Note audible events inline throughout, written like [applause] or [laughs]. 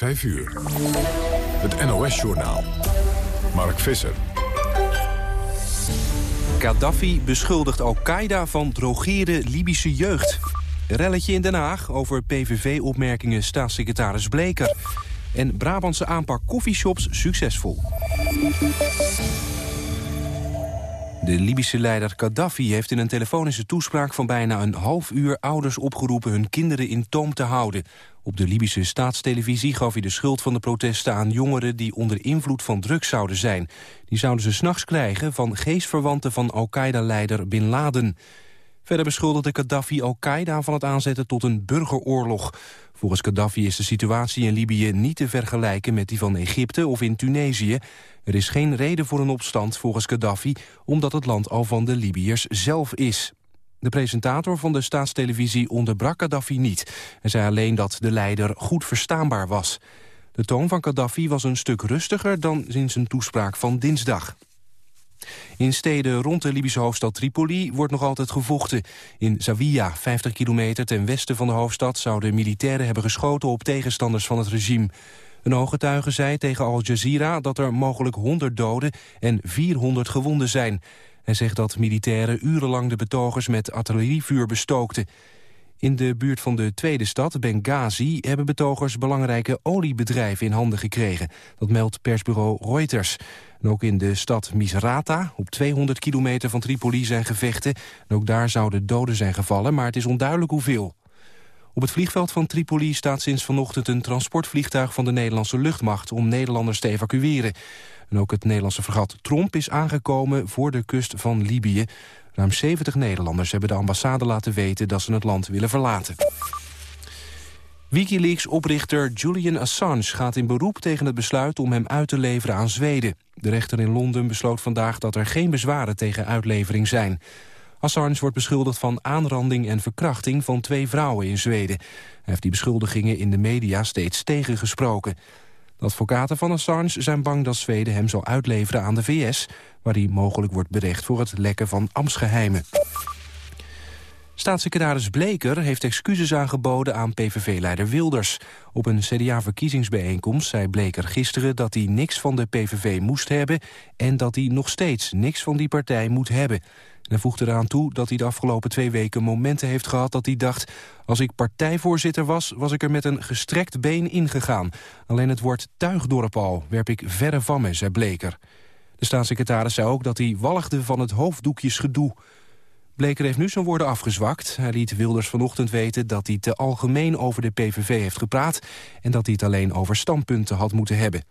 5 uur. Het NOS-journaal. Mark Visser. Gaddafi beschuldigt Al-Qaeda van drogeren Libische jeugd. Relletje in Den Haag over PVV-opmerkingen staatssecretaris Bleker. En Brabantse aanpak koffieshops succesvol. De Libische leider Gaddafi heeft in een telefonische toespraak van bijna een half uur ouders opgeroepen hun kinderen in toom te houden. Op de Libische staatstelevisie gaf hij de schuld van de protesten aan jongeren die onder invloed van drugs zouden zijn. Die zouden ze s'nachts krijgen van geestverwanten van Al-Qaeda-leider Bin Laden. Verder beschuldigde Gaddafi Al-Qaeda van het aanzetten tot een burgeroorlog. Volgens Gaddafi is de situatie in Libië niet te vergelijken met die van Egypte of in Tunesië. Er is geen reden voor een opstand volgens Gaddafi, omdat het land al van de Libiërs zelf is. De presentator van de staatstelevisie onderbrak Gaddafi niet. en zei alleen dat de leider goed verstaanbaar was. De toon van Gaddafi was een stuk rustiger dan in zijn toespraak van dinsdag. In steden rond de Libische hoofdstad Tripoli wordt nog altijd gevochten. In Zawiya, 50 kilometer ten westen van de hoofdstad... zouden militairen hebben geschoten op tegenstanders van het regime. Een ooggetuige zei tegen Al Jazeera dat er mogelijk 100 doden en 400 gewonden zijn. Hij zegt dat militairen urenlang de betogers met artillerievuur bestookten. In de buurt van de tweede stad, Benghazi, hebben betogers belangrijke oliebedrijven in handen gekregen. Dat meldt persbureau Reuters. En ook in de stad Misrata, op 200 kilometer van Tripoli, zijn gevechten. En ook daar zouden doden zijn gevallen, maar het is onduidelijk hoeveel. Op het vliegveld van Tripoli staat sinds vanochtend een transportvliegtuig van de Nederlandse luchtmacht om Nederlanders te evacueren. En ook het Nederlandse vergat Tromp is aangekomen voor de kust van Libië. Ruim 70 Nederlanders hebben de ambassade laten weten dat ze het land willen verlaten. Wikileaks-oprichter Julian Assange gaat in beroep tegen het besluit om hem uit te leveren aan Zweden. De rechter in Londen besloot vandaag dat er geen bezwaren tegen uitlevering zijn. Assange wordt beschuldigd van aanranding en verkrachting van twee vrouwen in Zweden. Hij heeft die beschuldigingen in de media steeds tegengesproken. De advocaten van Assange zijn bang dat Zweden hem zal uitleveren aan de VS... waar hij mogelijk wordt berecht voor het lekken van ambtsgeheimen. Staatssecretaris Bleker heeft excuses aangeboden aan PVV-leider Wilders. Op een CDA-verkiezingsbijeenkomst zei Bleker gisteren dat hij niks van de PVV moest hebben... en dat hij nog steeds niks van die partij moet hebben. En hij voegde eraan toe dat hij de afgelopen twee weken momenten heeft gehad dat hij dacht... als ik partijvoorzitter was, was ik er met een gestrekt been ingegaan. Alleen het woord tuigdorp al werp ik verre van me, zei Bleker. De staatssecretaris zei ook dat hij walgde van het hoofddoekjesgedoe. Bleker heeft nu zijn woorden afgezwakt. Hij liet Wilders vanochtend weten dat hij te algemeen over de PVV heeft gepraat... en dat hij het alleen over standpunten had moeten hebben.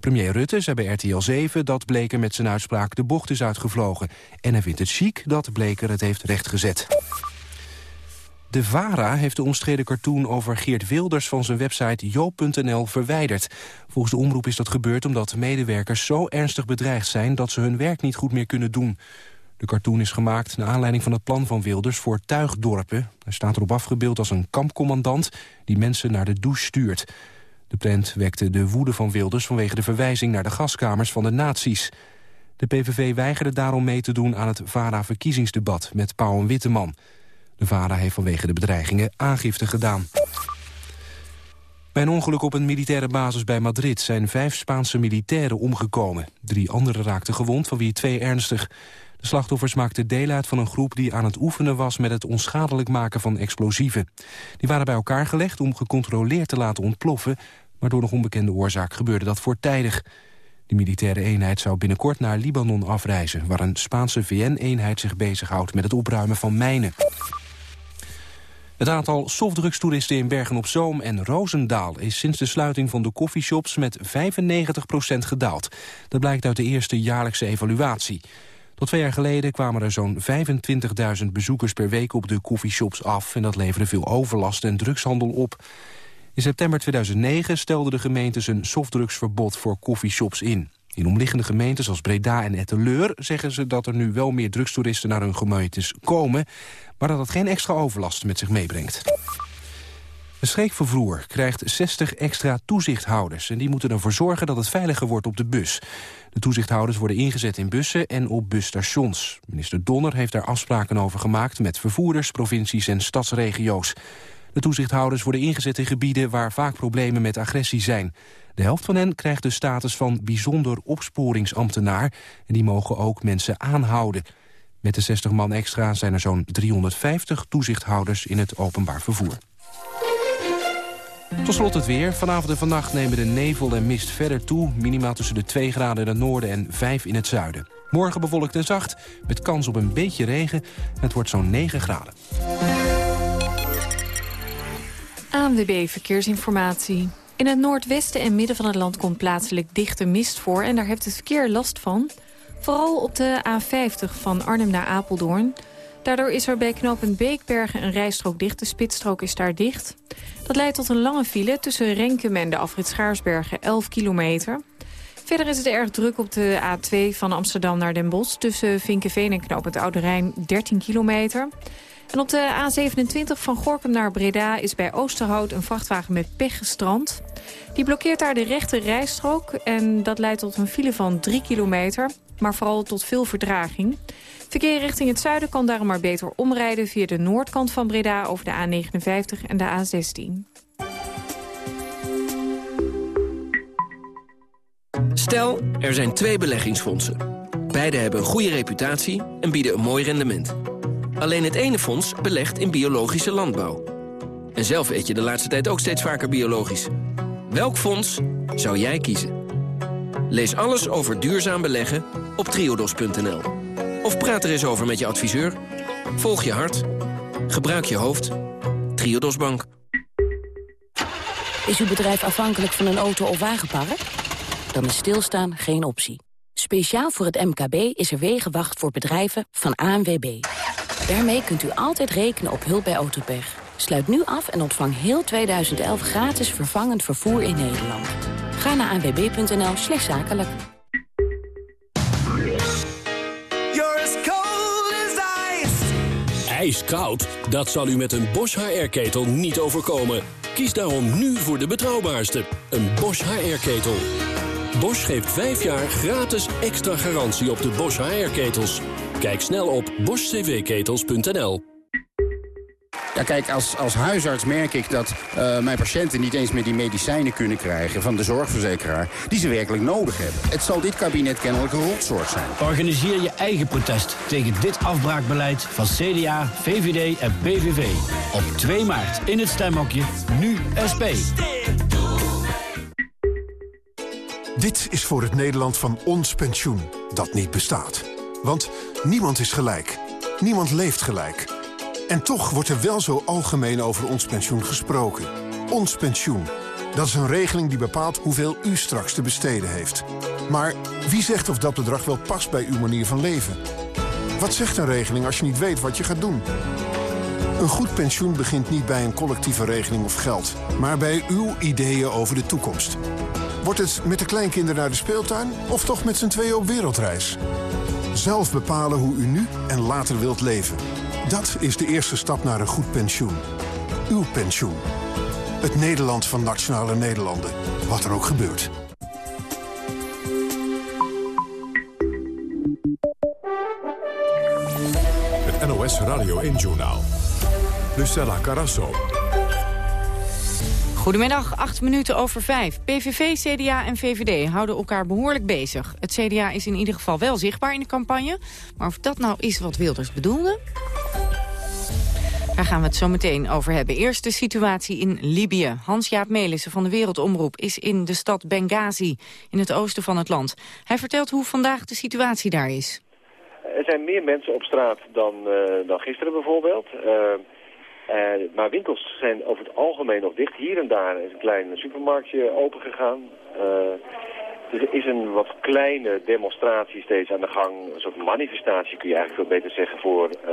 Premier Rutte zei bij RTL 7 dat Bleker met zijn uitspraak de bocht is uitgevlogen. En hij vindt het chic dat Bleker het heeft rechtgezet. De VARA heeft de omstreden cartoon over Geert Wilders van zijn website joop.nl verwijderd. Volgens de omroep is dat gebeurd omdat medewerkers zo ernstig bedreigd zijn dat ze hun werk niet goed meer kunnen doen. De cartoon is gemaakt naar aanleiding van het plan van Wilders voor tuigdorpen. Hij staat erop afgebeeld als een kampcommandant die mensen naar de douche stuurt. De prent wekte de woede van Wilders vanwege de verwijzing naar de gaskamers van de nazi's. De PVV weigerde daarom mee te doen aan het VARA-verkiezingsdebat met Pauw en Witteman. De VARA heeft vanwege de bedreigingen aangifte gedaan. Bij een ongeluk op een militaire basis bij Madrid zijn vijf Spaanse militairen omgekomen. Drie anderen raakten gewond, van wie twee ernstig. De slachtoffers maakten deel uit van een groep die aan het oefenen was met het onschadelijk maken van explosieven. Die waren bij elkaar gelegd om gecontroleerd te laten ontploffen, maar door nog onbekende oorzaak gebeurde dat voortijdig. De militaire eenheid zou binnenkort naar Libanon afreizen... waar een Spaanse VN-eenheid zich bezighoudt met het opruimen van mijnen. Het aantal softdrugstoeristen in Bergen-op-Zoom en Roosendaal... is sinds de sluiting van de koffieshops met 95% gedaald. Dat blijkt uit de eerste jaarlijkse evaluatie. Tot twee jaar geleden kwamen er zo'n 25.000 bezoekers per week op de koffieshops af... en dat leverde veel overlast en drugshandel op. In september 2009 stelde de gemeente een softdrugsverbod voor koffieshops in. In omliggende gemeentes als Breda en Etteleur zeggen ze dat er nu wel meer drugstoeristen naar hun gemeentes komen, maar dat dat geen extra overlast met zich meebrengt. De scheepvervoer krijgt 60 extra toezichthouders... en die moeten ervoor zorgen dat het veiliger wordt op de bus. De toezichthouders worden ingezet in bussen en op busstations. Minister Donner heeft daar afspraken over gemaakt... met vervoerders, provincies en stadsregio's. De toezichthouders worden ingezet in gebieden waar vaak problemen met agressie zijn. De helft van hen krijgt de status van bijzonder opsporingsambtenaar... en die mogen ook mensen aanhouden. Met de 60 man extra zijn er zo'n 350 toezichthouders in het openbaar vervoer. Tot slot het weer. Vanavond en vannacht nemen de nevel en mist verder toe. Minimaal tussen de 2 graden in het noorden en 5 in het zuiden. Morgen bewolkt en zacht, met kans op een beetje regen. Het wordt zo'n 9 graden. ANWB Verkeersinformatie. In het noordwesten en midden van het land komt plaatselijk dichte mist voor... en daar heeft het verkeer last van. Vooral op de A50 van Arnhem naar Apeldoorn. Daardoor is er bij knooppunt Beekbergen een rijstrook dicht. De spitsstrook is daar dicht. Dat leidt tot een lange file tussen Renkum en de afrit Schaarsbergen, 11 kilometer. Verder is het erg druk op de A2 van Amsterdam naar Den Bosch... tussen Vinkenveen en knooppunt Oude Rijn, 13 kilometer... En op de A27 van Gorkum naar Breda is bij Oosterhout een vrachtwagen met pech gestrand. Die blokkeert daar de rechte rijstrook en dat leidt tot een file van 3 kilometer, maar vooral tot veel verdraging. Verkeer richting het zuiden kan daarom maar beter omrijden via de noordkant van Breda over de A59 en de A16. Stel, er zijn twee beleggingsfondsen. Beide hebben een goede reputatie en bieden een mooi rendement. Alleen het ene fonds belegt in biologische landbouw. En zelf eet je de laatste tijd ook steeds vaker biologisch. Welk fonds zou jij kiezen? Lees alles over duurzaam beleggen op triodos.nl. Of praat er eens over met je adviseur. Volg je hart. Gebruik je hoofd. Triodos Bank. Is uw bedrijf afhankelijk van een auto- of wagenpark? Dan is stilstaan geen optie. Speciaal voor het MKB is er Wegenwacht voor bedrijven van ANWB. Daarmee kunt u altijd rekenen op hulp bij autopech. Sluit nu af en ontvang heel 2011 gratis vervangend vervoer in Nederland. Ga naar anwb.nl slash zakelijk. Ijskoud? Dat zal u met een Bosch HR-ketel niet overkomen. Kies daarom nu voor de betrouwbaarste, een Bosch HR-ketel. Bosch geeft 5 jaar gratis extra garantie op de Bosch HR-ketels. Kijk snel op boschcvketels.nl. Ja, kijk, als, als huisarts merk ik dat uh, mijn patiënten niet eens meer die medicijnen kunnen krijgen van de zorgverzekeraar die ze werkelijk nodig hebben. Het zal dit kabinet kennelijk een rotzorg zijn. Organiseer je eigen protest tegen dit afbraakbeleid van CDA, VVD en PVV. Op 2 maart in het stemhokje, nu SP. Dit is voor het Nederland van ons pensioen, dat niet bestaat. Want niemand is gelijk. Niemand leeft gelijk. En toch wordt er wel zo algemeen over ons pensioen gesproken. Ons pensioen. Dat is een regeling die bepaalt hoeveel u straks te besteden heeft. Maar wie zegt of dat bedrag wel past bij uw manier van leven? Wat zegt een regeling als je niet weet wat je gaat doen? Een goed pensioen begint niet bij een collectieve regeling of geld... maar bij uw ideeën over de toekomst. Wordt het met de kleinkinderen naar de speeltuin... of toch met z'n tweeën op wereldreis? Zelf bepalen hoe u nu en later wilt leven. Dat is de eerste stap naar een goed pensioen. Uw pensioen. Het Nederland van Nationale Nederlanden. Wat er ook gebeurt. Het NOS Radio 1-journaal. Lucella Carasso. Goedemiddag, acht minuten over vijf. PVV, CDA en VVD houden elkaar behoorlijk bezig. Het CDA is in ieder geval wel zichtbaar in de campagne. Maar of dat nou is wat Wilders bedoelde... Daar gaan we het zo meteen over hebben. Eerst de situatie in Libië. Hans-Jaap Melissen van de Wereldomroep is in de stad Benghazi... in het oosten van het land. Hij vertelt hoe vandaag de situatie daar is. Er zijn meer mensen op straat dan, uh, dan gisteren bijvoorbeeld... Uh, uh, maar winkels zijn over het algemeen nog dicht. Hier en daar is een klein supermarktje opengegaan. Uh, er is een wat kleine demonstratie steeds aan de gang. Een soort manifestatie kun je eigenlijk veel beter zeggen voor uh,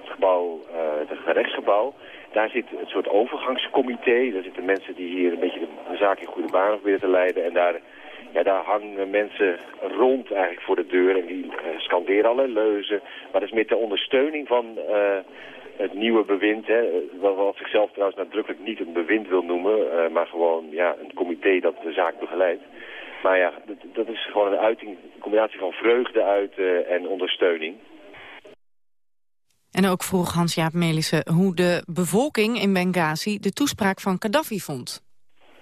het gebouw, het gerechtsgebouw. Daar zit een soort overgangscomité. Daar zitten mensen die hier een beetje de, zaak in goede baan proberen te leiden. En daar, ja, daar hangen mensen rond eigenlijk voor de deur. En die scanderen allerlei leuzen. Maar dat is meer ter ondersteuning van het nieuwe bewind, hè, wat zichzelf trouwens nadrukkelijk niet een bewind wil noemen, uh, maar gewoon ja, een comité dat de zaak begeleidt. Maar ja, dat, dat is gewoon een uiting, een combinatie van vreugde uit uh, en ondersteuning. En ook vroeg Hans-Jaap Melissen hoe de bevolking in Benghazi de toespraak van Gaddafi vond.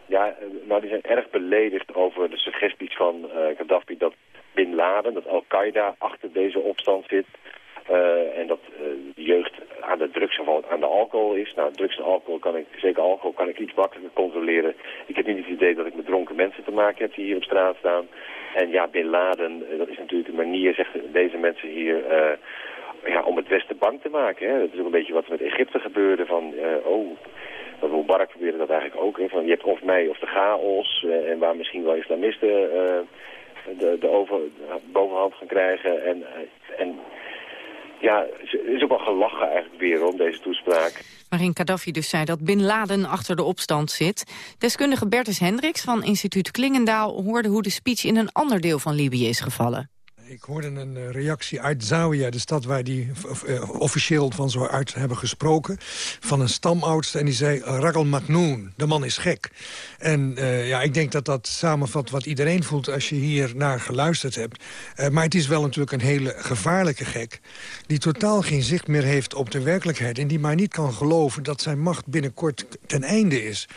Ja, eh, nou die zijn erg beledigd over de suggesties van uh, Gaddafi dat Bin Laden, dat Al-Qaeda achter deze opstand zit. Uh, en dat de jeugd aan de drugs of aan de alcohol is. Nou, drugs en alcohol kan ik, zeker alcohol, kan ik iets makkelijker controleren. Ik heb niet het idee dat ik met dronken mensen te maken heb die hier op straat staan. En ja, Bin Laden, dat is natuurlijk de manier, zeggen deze mensen hier ja, om het Westen bang te maken. Hè. Dat is ook een beetje wat met Egypte gebeurde. Van, oh, dat Mubarak probeerde dat eigenlijk ook. Van, je hebt of mij of de chaos. En waar misschien wel islamisten de, de over, bovenhand gaan krijgen. En, en ja, er is ook wel gelachen eigenlijk weer om deze toespraak. Waarin Gaddafi dus zei dat Bin Laden achter de opstand zit. Deskundige Bertus Hendricks van instituut Klingendaal hoorde hoe de speech in een ander deel van Libië is gevallen. Ik hoorde een eh, reactie uit Zawiya, de stad waar die uh, officieel van zo uit hebben gesproken. Van een stamoudste en die zei, Ragal Magnoon, de man is gek. En ja, ik denk dat dat samenvat wat iedereen voelt als je hier naar geluisterd hebt. Maar het is wel natuurlijk een hele gevaarlijke gek. Die totaal geen zicht meer heeft op de werkelijkheid. En die maar niet kan geloven dat zijn macht binnenkort ten einde is.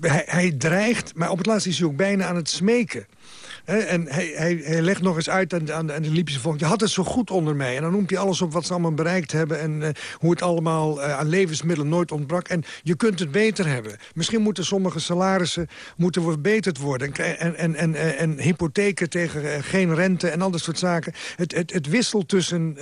Hij, hij dreigt, maar op het laatst is hij ook bijna aan het smeken en hij, hij, legt nog eens uit aan, aan, aan de Libische volk... je had het zo goed onder mij. En dan noemt hij alles op wat ze allemaal bereikt hebben... en uh, hoe het allemaal uh, aan levensmiddelen nooit ontbrak. En je kunt het beter hebben. Misschien moeten sommige salarissen moeten verbeterd worden. En, en, en, en, en hypotheken tegen uh, geen rente en al dat soort zaken. Het, het, het wisselt tussen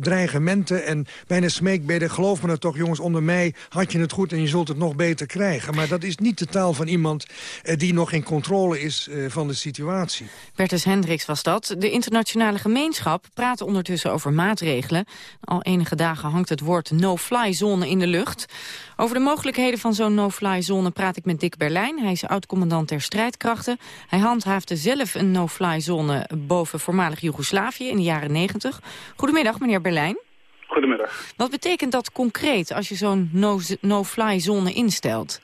dreigementen en bijna smeekbeden. Geloof me nou toch, jongens, onder mij had je het goed... en je zult het nog beter krijgen. Maar dat is niet de taal van iemand die nog in controle is van de situatie. Bertus Hendricks was dat. De internationale gemeenschap praat ondertussen over maatregelen. Al enige dagen hangt het woord no-fly-zone in de lucht. Over de mogelijkheden van zo'n no-fly-zone praat ik met Dick Berlijn. Hij is oud-commandant der strijdkrachten. Hij handhaafde zelf een no-fly-zone boven voormalig Joegoslavië in de jaren 90. Goedemiddag, meneer Berlijn. Goedemiddag. Wat betekent dat concreet als je zo'n no-fly-zone instelt?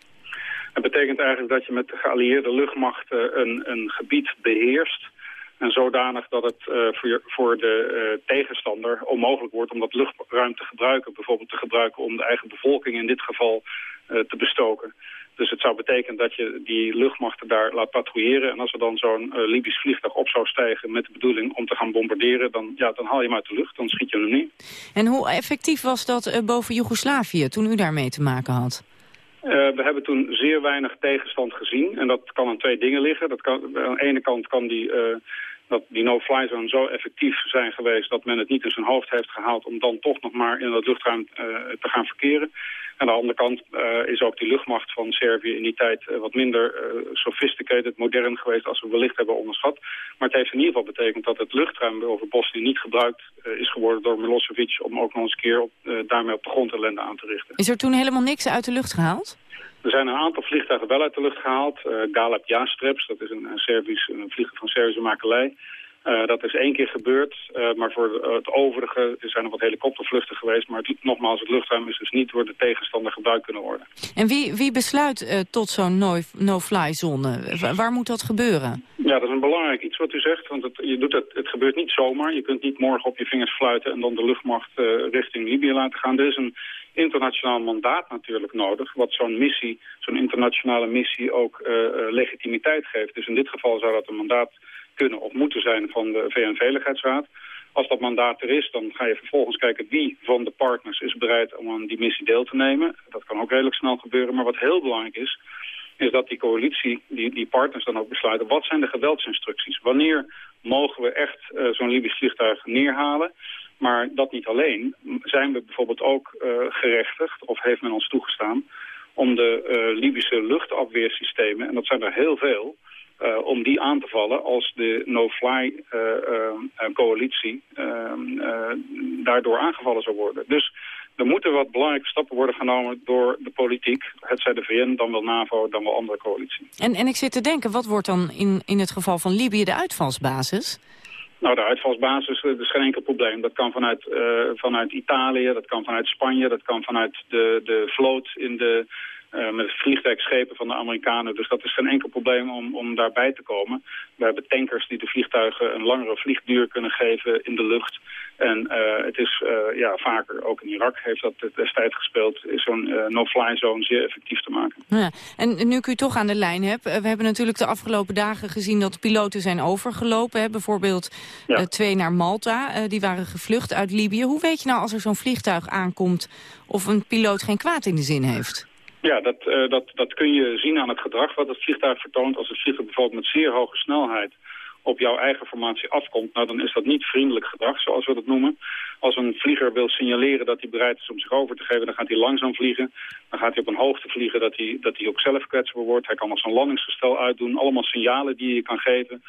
Het betekent eigenlijk dat je met de geallieerde luchtmachten een, een gebied beheerst. En zodanig dat het uh, voor, voor, de uh, tegenstander onmogelijk wordt om dat luchtruim te gebruiken. Bijvoorbeeld te gebruiken om de eigen bevolking in dit geval uh, te bestoken. Dus het zou betekenen dat je die luchtmachten daar laat patrouilleren. En als er dan zo'n Libisch vliegtuig op zou stijgen met de bedoeling om te gaan bombarderen... dan, ja, dan haal je hem uit de lucht, dan schiet je hem niet. En hoe effectief was dat boven Joegoslavië toen u daarmee te maken had? Uh, we hebben toen zeer weinig tegenstand gezien. En dat kan aan twee dingen liggen. Dat kan, aan de ene kant kan die, uh, dat die no-fly zone zo effectief zijn geweest... dat men het niet in zijn hoofd heeft gehaald om dan toch nog maar in dat luchtruim te gaan verkeren. Aan de andere kant is ook die luchtmacht van Servië in die tijd wat minder sophisticated, modern geweest... als we wellicht hebben onderschat. Maar het heeft in ieder geval betekend dat het luchtruim over Bosnië niet gebruikt is geworden door Milosevic... om ook nog eens een keer op, daarmee op de grond ellende aan te richten. Is er toen helemaal niks uit de lucht gehaald? Er zijn een aantal vliegtuigen wel uit de lucht gehaald. Uh, Galeb Jastreps, dat is een, een, Servisch, een vliegtuig van Servische makelij. Uh, dat is één keer gebeurd, uh, maar voor het overige zijn er wat helikoptervluchten geweest. Maar het, nogmaals, het luchtruim is dus niet door de tegenstander gebruikt kunnen worden. En wie, wie besluit tot zo'n no-fly-zone? waar moet dat gebeuren? Ja, dat is een belangrijk iets wat u zegt, want het, je doet het, het gebeurt niet zomaar. Je kunt niet morgen op je vingers fluiten en dan de luchtmacht richting Libië laten gaan. Er is een internationaal mandaat natuurlijk nodig... wat zo'n missie, zo'n internationale missie ook legitimiteit geeft. Dus in dit geval zou dat een mandaat kunnen of moeten zijn van de VN-veiligheidsraad. Als dat mandaat er is, dan ga je vervolgens kijken wie van de partners is bereid om aan die missie deel te nemen. Dat kan ook redelijk snel gebeuren, maar wat heel belangrijk is, is dat die coalitie, die, die partners dan ook besluiten, wat zijn de geweldsinstructies? Wanneer mogen we echt uh, zo'n Libisch vliegtuig neerhalen? Maar dat niet alleen. Zijn we bijvoorbeeld ook uh, gerechtigd, of heeft men ons toegestaan... om de uh, Libische luchtafweersystemen, en dat zijn er heel veel... Uh, om die aan te vallen als de no-fly coalitie daardoor aangevallen zou worden. Dus er moeten wat belangrijke stappen worden genomen door de politiek. Het zij de VN, dan wel NAVO, dan wel andere coalitie. En, en ik zit te denken, wat wordt dan in, in het geval van Libië de uitvalsbasis? Nou, de uitvalsbasis dat is geen enkel probleem. Dat kan vanuit, uh, vanuit Italië, dat kan vanuit Spanje, dat kan vanuit de, de vloot in de uh, met vliegtuigschepen van de Amerikanen. Dus dat is geen enkel probleem om, om daarbij te komen. We hebben tankers die de vliegtuigen een langere vliegduur kunnen geven in de lucht. En uh, het is uh, ja, vaker, ook in Irak heeft dat destijds gespeeld, is zo'n no-fly zone zeer effectief te maken. Ja, en nu ik u toch aan de lijn heb, we hebben natuurlijk de afgelopen dagen gezien dat piloten zijn overgelopen. Hè? Bijvoorbeeld ja. twee naar Malta, die waren gevlucht uit Libië. Hoe weet je nou als er zo'n vliegtuig aankomt of een piloot geen kwaad in de zin heeft? Ja, dat, uh, dat, dat kun je zien aan het gedrag wat het vliegtuig vertoont. Als het vliegtuig bijvoorbeeld met zeer hoge snelheid op jouw eigen formatie afkomt, nou dan is dat niet vriendelijk gedrag, zoals we dat noemen. Als een vlieger wil signaleren dat hij bereid is om zich over te geven, dan gaat hij langzaam vliegen. Dan gaat hij op een hoogte vliegen dat hij, dat hij ook zelf kwetsbaar wordt. Hij kan nog zijn landingsgestel uitdoen. Allemaal signalen die je kan geven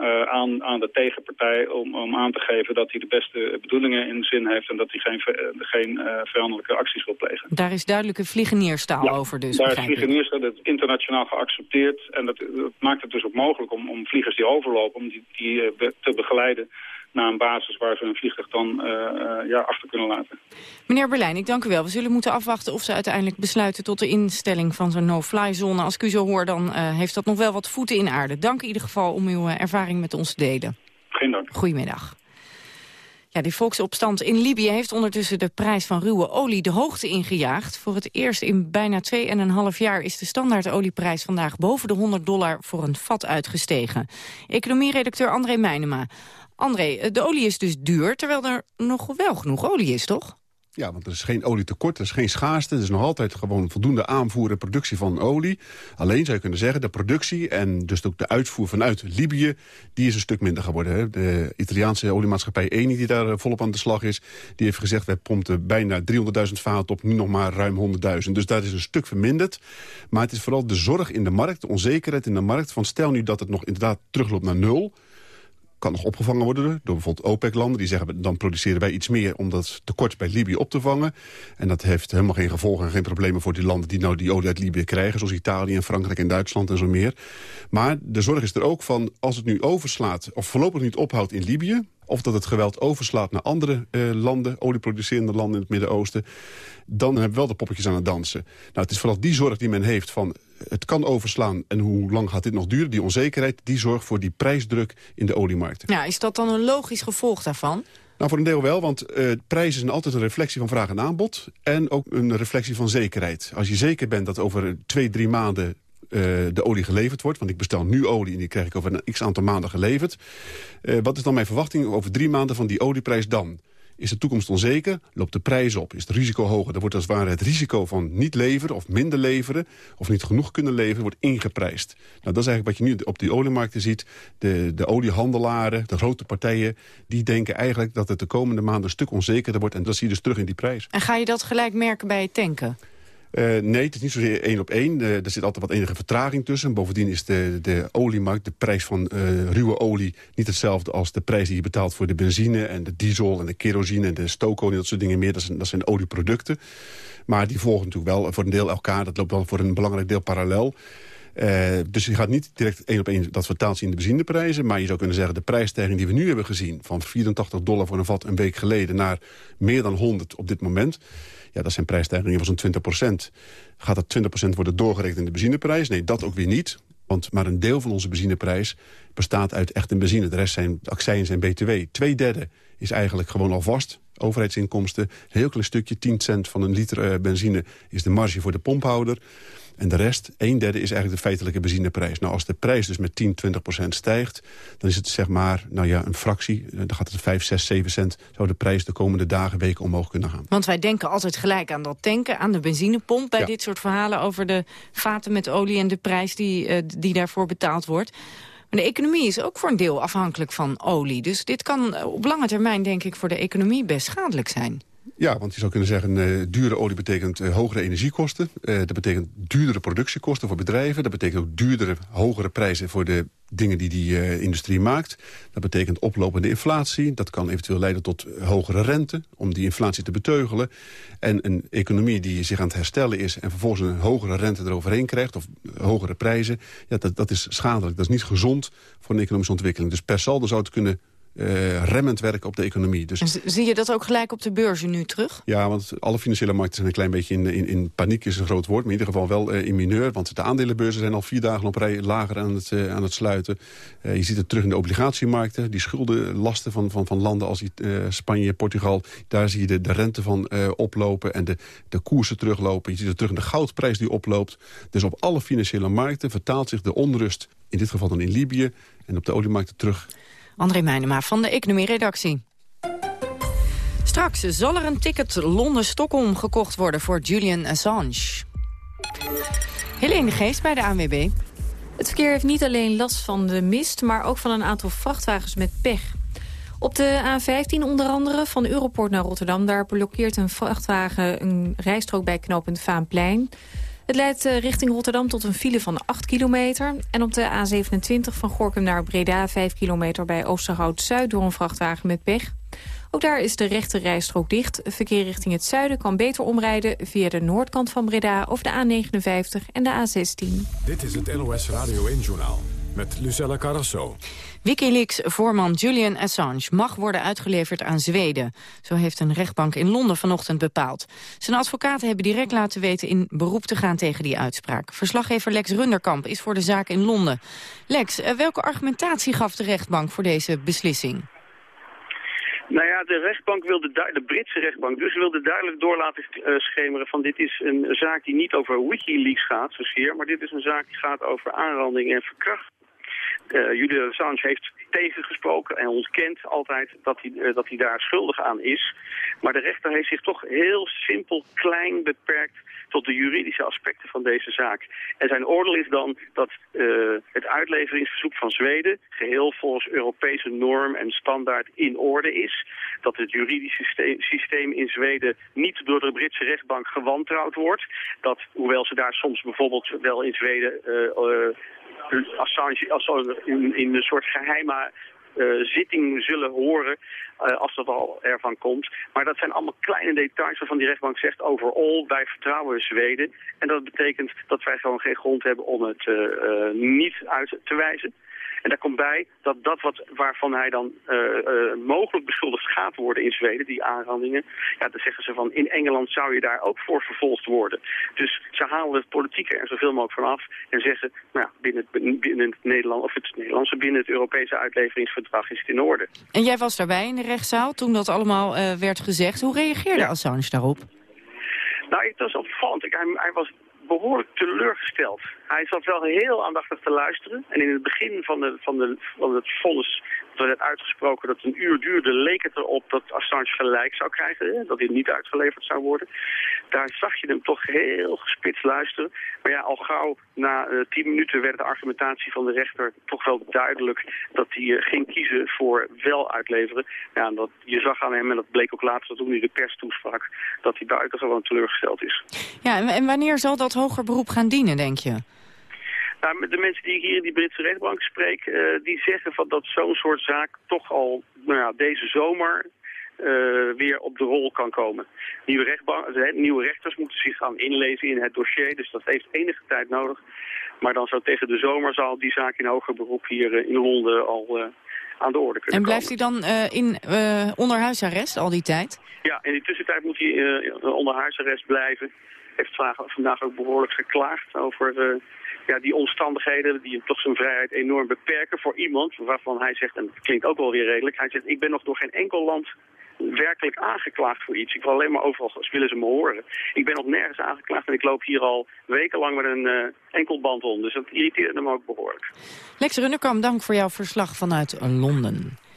uh, aan, aan de tegenpartij om, om aan te geven dat hij de beste bedoelingen in zin heeft en dat hij geen, geen uh, vijandelijke acties wil plegen. Daar is duidelijke vliegenierstaal ja, over dus. Daar is vliegenierstaal, dat is internationaal geaccepteerd en dat, dat, maakt het dus ook mogelijk om, om vliegers die overlopen, om die, die uh, te begeleiden naar een basis waar ze een vliegtuig dan uh, uh, ja, achter kunnen laten. Meneer Berlijn, ik dank u wel. We zullen moeten afwachten of ze uiteindelijk besluiten tot de instelling van zo'n no-fly zone. Als ik u zo hoor, dan uh, heeft dat nog wel wat voeten in aarde. Dank in ieder geval om uw ervaring met ons te delen. Geen dank. Goedemiddag. Ja, die volksopstand in Libië heeft ondertussen de prijs van ruwe olie de hoogte ingejaagd. Voor het eerst in bijna 2,5 jaar is de standaardolieprijs vandaag boven de 100 dollar voor een vat uitgestegen. Economieredacteur André Meijnema. André, de olie is dus duur, terwijl er nog wel genoeg olie is, toch? Ja, want er is geen olietekort, er is geen schaarste. Er is nog altijd gewoon voldoende aanvoer en productie van olie. Alleen zou je kunnen zeggen, de productie en dus ook de uitvoer vanuit Libië... die is een stuk minder geworden. Hè. De Italiaanse oliemaatschappij Eni, die daar eh, volop aan de slag is... die heeft gezegd, wij pompten bijna 300.000 vaten op, nu nog maar ruim 100.000. Dus daar is een stuk verminderd. Maar het is vooral de zorg in de markt, de onzekerheid in de markt... van stel nu dat het nog inderdaad terugloopt naar nul kan nog opgevangen worden door bijvoorbeeld OPEC-landen. Die zeggen, dan produceren wij iets meer om dat tekort bij Libië op te vangen. En dat heeft helemaal geen gevolgen en geen problemen voor die landen... die nou die olie uit Libië krijgen, zoals Italië en Frankrijk en Duitsland en zo meer. Maar de zorg is er ook van, als het nu overslaat... of voorlopig niet ophoudt in Libië... of dat het geweld overslaat naar andere uh, landen, olieproducerende landen in het Midden-Oosten... dan hebben we wel de poppetjes aan het dansen. Nou, het is vooral die zorg die men heeft van het kan overslaan en hoe lang gaat dit nog duren? Die onzekerheid, die zorgt voor die prijsdruk in de oliemarkten. Ja, is dat dan een logisch gevolg daarvan? Nou, voor een deel wel, want uh, prijzen zijn altijd een reflectie van vraag en aanbod... en ook een reflectie van zekerheid. Als je zeker bent dat over twee, drie maanden uh, de olie geleverd wordt. Want ik bestel nu olie en die krijg ik over een x-aantal maanden geleverd. Uh, wat is dan mijn verwachting over drie maanden van die olieprijs dan? Is de toekomst onzeker, loopt de prijs op. Is het risico hoger, dan wordt als het ware het risico van niet leveren... of minder leveren, of niet genoeg kunnen leveren, wordt ingeprijsd. Nou, dat is eigenlijk wat je nu op die oliemarkten ziet. De, de oliehandelaren, de grote partijen... die denken eigenlijk dat het de komende maanden een stuk onzekerder wordt... en dat zie je dus terug in die prijs. En ga je dat gelijk merken bij het tanken? Uh, nee, het is niet zozeer één op één. Uh, er zit altijd wat enige vertraging tussen. Bovendien is de, de oliemarkt, de prijs van uh, ruwe olie... niet hetzelfde als de prijs die je betaalt voor de benzine... en de diesel en de kerosine en de stookolie, dat soort dingen meer. Dat zijn, olieproducten. Maar die volgen natuurlijk wel voor een deel elkaar. Dat loopt wel voor een belangrijk deel parallel. Dus je gaat niet direct één op één dat vertaalt zien in de benzineprijzen. Maar je zou kunnen zeggen, de prijsstijging die we nu hebben gezien... van 84 dollar voor een vat een week geleden naar meer dan 100 op dit moment... Ja, dat zijn prijsstijgingen van zo'n 20 procent. Gaat dat 20 procent worden doorgerekend in de benzineprijs? Nee, dat ook weer niet. Want maar een deel van onze benzineprijs bestaat uit echte benzine. De rest zijn accijns en btw. Tweederde is eigenlijk gewoon al vast. Overheidsinkomsten, een heel klein stukje, 10 cent van een liter uh, benzine... is de marge voor de pomphouder. En de rest, een derde, is eigenlijk de feitelijke benzineprijs. Nou, als de prijs dus met 10, 20 procent stijgt... dan is het zeg maar nou ja, een fractie. Eh, dan gaat het 5, 6, 7 cent... zou de prijs de komende dagen, weken omhoog kunnen gaan. Want wij denken altijd gelijk aan dat tanken, aan de benzinepomp... bij ja. dit soort verhalen over de vaten met olie... en de prijs die, uh, die daarvoor betaald wordt. Maar de economie is ook voor een deel afhankelijk van olie. Dus dit kan eh, op lange termijn, denk ik, voor de economie best schadelijk zijn. Ja, want je zou kunnen zeggen, uh, dure olie betekent uh, hogere energiekosten. Uh, dat betekent duurdere productiekosten voor bedrijven. Dat betekent ook duurdere, hogere prijzen voor de dingen die die industrie maakt. Dat betekent oplopende inflatie. Dat kan eventueel leiden tot hogere rente om die inflatie te beteugelen. En een economie die zich aan het herstellen is... en vervolgens een hogere rente eroverheen krijgt, of hogere prijzen... Ja, dat, dat is schadelijk. Dat is niet gezond voor een economische ontwikkeling. Dus per saldo zou het kunnen uh, remmend werken op de economie. Dus... zie je dat ook gelijk op de beurzen nu terug? Ja, want alle financiële markten zijn een klein beetje in, in, in paniek, is een groot woord. Maar in ieder geval wel uh, in mineur, want de aandelenbeurzen zijn al vier dagen op rij lager aan het, uh, aan het sluiten. je ziet het terug in de obligatiemarkten. Die schuldenlasten van, van, van landen als Spanje, Portugal, daar zie je de, de rente van oplopen en de, de koersen teruglopen. Je ziet het terug in de goudprijs die oploopt. Dus op alle financiële markten vertaalt zich de onrust, in dit geval dan in Libië, en op de oliemarkten terug André Meijnema van de Economie-redactie. Straks zal er een ticket Londen-Stockholm gekocht worden voor Julian Assange. Helene de Geest bij de ANWB. Het verkeer heeft niet alleen last van de mist... maar ook van een aantal vrachtwagens met pech. Op de A15 onder andere van Europort naar Rotterdam... daar blokkeert een vrachtwagen een rijstrook bij knooppunt Vaanplein. Het leidt eh, richting Rotterdam tot een file van 8 kilometer. En op de A27 van Gorkum naar Breda 5 kilometer bij Oosterhout-Zuid... door een vrachtwagen met pech. Ook daar is de rechte rijstrook dicht. Verkeer richting het zuiden kan beter omrijden via de noordkant van Breda... over de A59 en de A16. Dit is het NOS Radio 1-journaal met Lucella Carrasso. Wikileaks-voorman Julian Assange mag worden uitgeleverd aan Zweden. Zo heeft een rechtbank in Londen vanochtend bepaald. Zijn advocaten hebben direct laten weten in beroep te gaan tegen die uitspraak. Verslaggever Lex Runderkamp is voor de zaak in Londen. Lex, eh, welke argumentatie gaf de rechtbank voor deze beslissing? Nou ja, de rechtbank wilde, de Britse rechtbank dus wilde duidelijk door laten uh, schemeren van dit is een zaak die niet over Wikileaks gaat zozeer, maar dit is een zaak die gaat over aanranding en verkrachting. Uh, Assange heeft tegengesproken en ontkent altijd dat hij, uh, dat hij daar schuldig aan is. Maar de rechter heeft zich toch heel simpel klein beperkt tot de juridische aspecten van deze zaak. En zijn oordeel is dan dat uh, het uitleveringsverzoek van Zweden geheel volgens Europese norm en standaard in orde is. Dat het juridische systeem in Zweden niet door de Britse rechtbank gewantrouwd wordt. Dat, hoewel ze daar soms bijvoorbeeld wel in Zweden Assange als in, in een soort geheime uh, zitting zullen horen uh, als dat al ervan komt. Maar dat zijn allemaal kleine details waarvan die rechtbank zegt overal wij vertrouwen Zweden. En dat betekent dat wij gewoon geen grond hebben om het uh, niet uit te wijzen. En daar komt bij dat dat wat, waarvan hij dan uh, uh, mogelijk beschuldigd gaat worden in Zweden, die aanrandingen, ja, dan zeggen ze van in Engeland zou je daar ook voor vervolgd worden. Dus ze halen het politieke er zoveel mogelijk vanaf en zeggen, nou ja, binnen het, binnen het Nederland, of het Nederlandse, binnen het Europese uitleveringsverdrag is het in orde. En jij was daarbij in de rechtszaal toen dat allemaal uh, werd gezegd. Hoe reageerde ja. Assange daarop? Nou, het was opvallend. Hij, hij was behoorlijk teleurgesteld. Hij zat wel heel aandachtig te luisteren. En in het begin van, de, van, de, van het vonnis dat werd uitgesproken dat het een uur duurde... leek het erop dat Assange gelijk zou krijgen, dat hij niet uitgeleverd zou worden. Daar zag je hem toch heel gespitst luisteren. Maar ja, al gauw na uh, tien minuten werd de argumentatie van de rechter toch wel duidelijk... dat hij uh, ging kiezen voor wel uitleveren. Ja, dat, je zag aan hem, en dat bleek ook later toen hij de pers toesprak... dat hij buitengewoon teleurgesteld is. Ja, en wanneer zal dat hoger beroep gaan dienen, denk je? Nou, de mensen die ik hier in die Britse rechtbank spreek, uh, die zeggen van dat zo'n soort zaak toch al nou ja, deze zomer uh, weer op de rol kan komen. Nieuwe, rechtbank, nieuwe rechters moeten zich gaan inlezen in het dossier, dus dat heeft enige tijd nodig. Maar dan zou tegen de zomer zal die zaak in hoger beroep hier uh, in Londen al aan de orde kunnen En blijft komen. hij dan in onder huisarrest al die tijd? Ja, in die tussentijd moet hij onder huisarrest blijven. Heeft vandaag ook behoorlijk geklaagd over ja, die omstandigheden die toch zijn vrijheid enorm beperken voor iemand waarvan hij zegt, en het klinkt ook wel weer redelijk, hij zegt ik ben nog door geen enkel land werkelijk aangeklaagd voor iets. Ik wil alleen maar overal willen ze me horen. Ik ben nog nergens aangeklaagd en ik loop hier al wekenlang met een uh, enkelband om. Dus dat irriteert hem ook behoorlijk. Lex Runnekamp, dank voor jouw verslag vanuit Londen.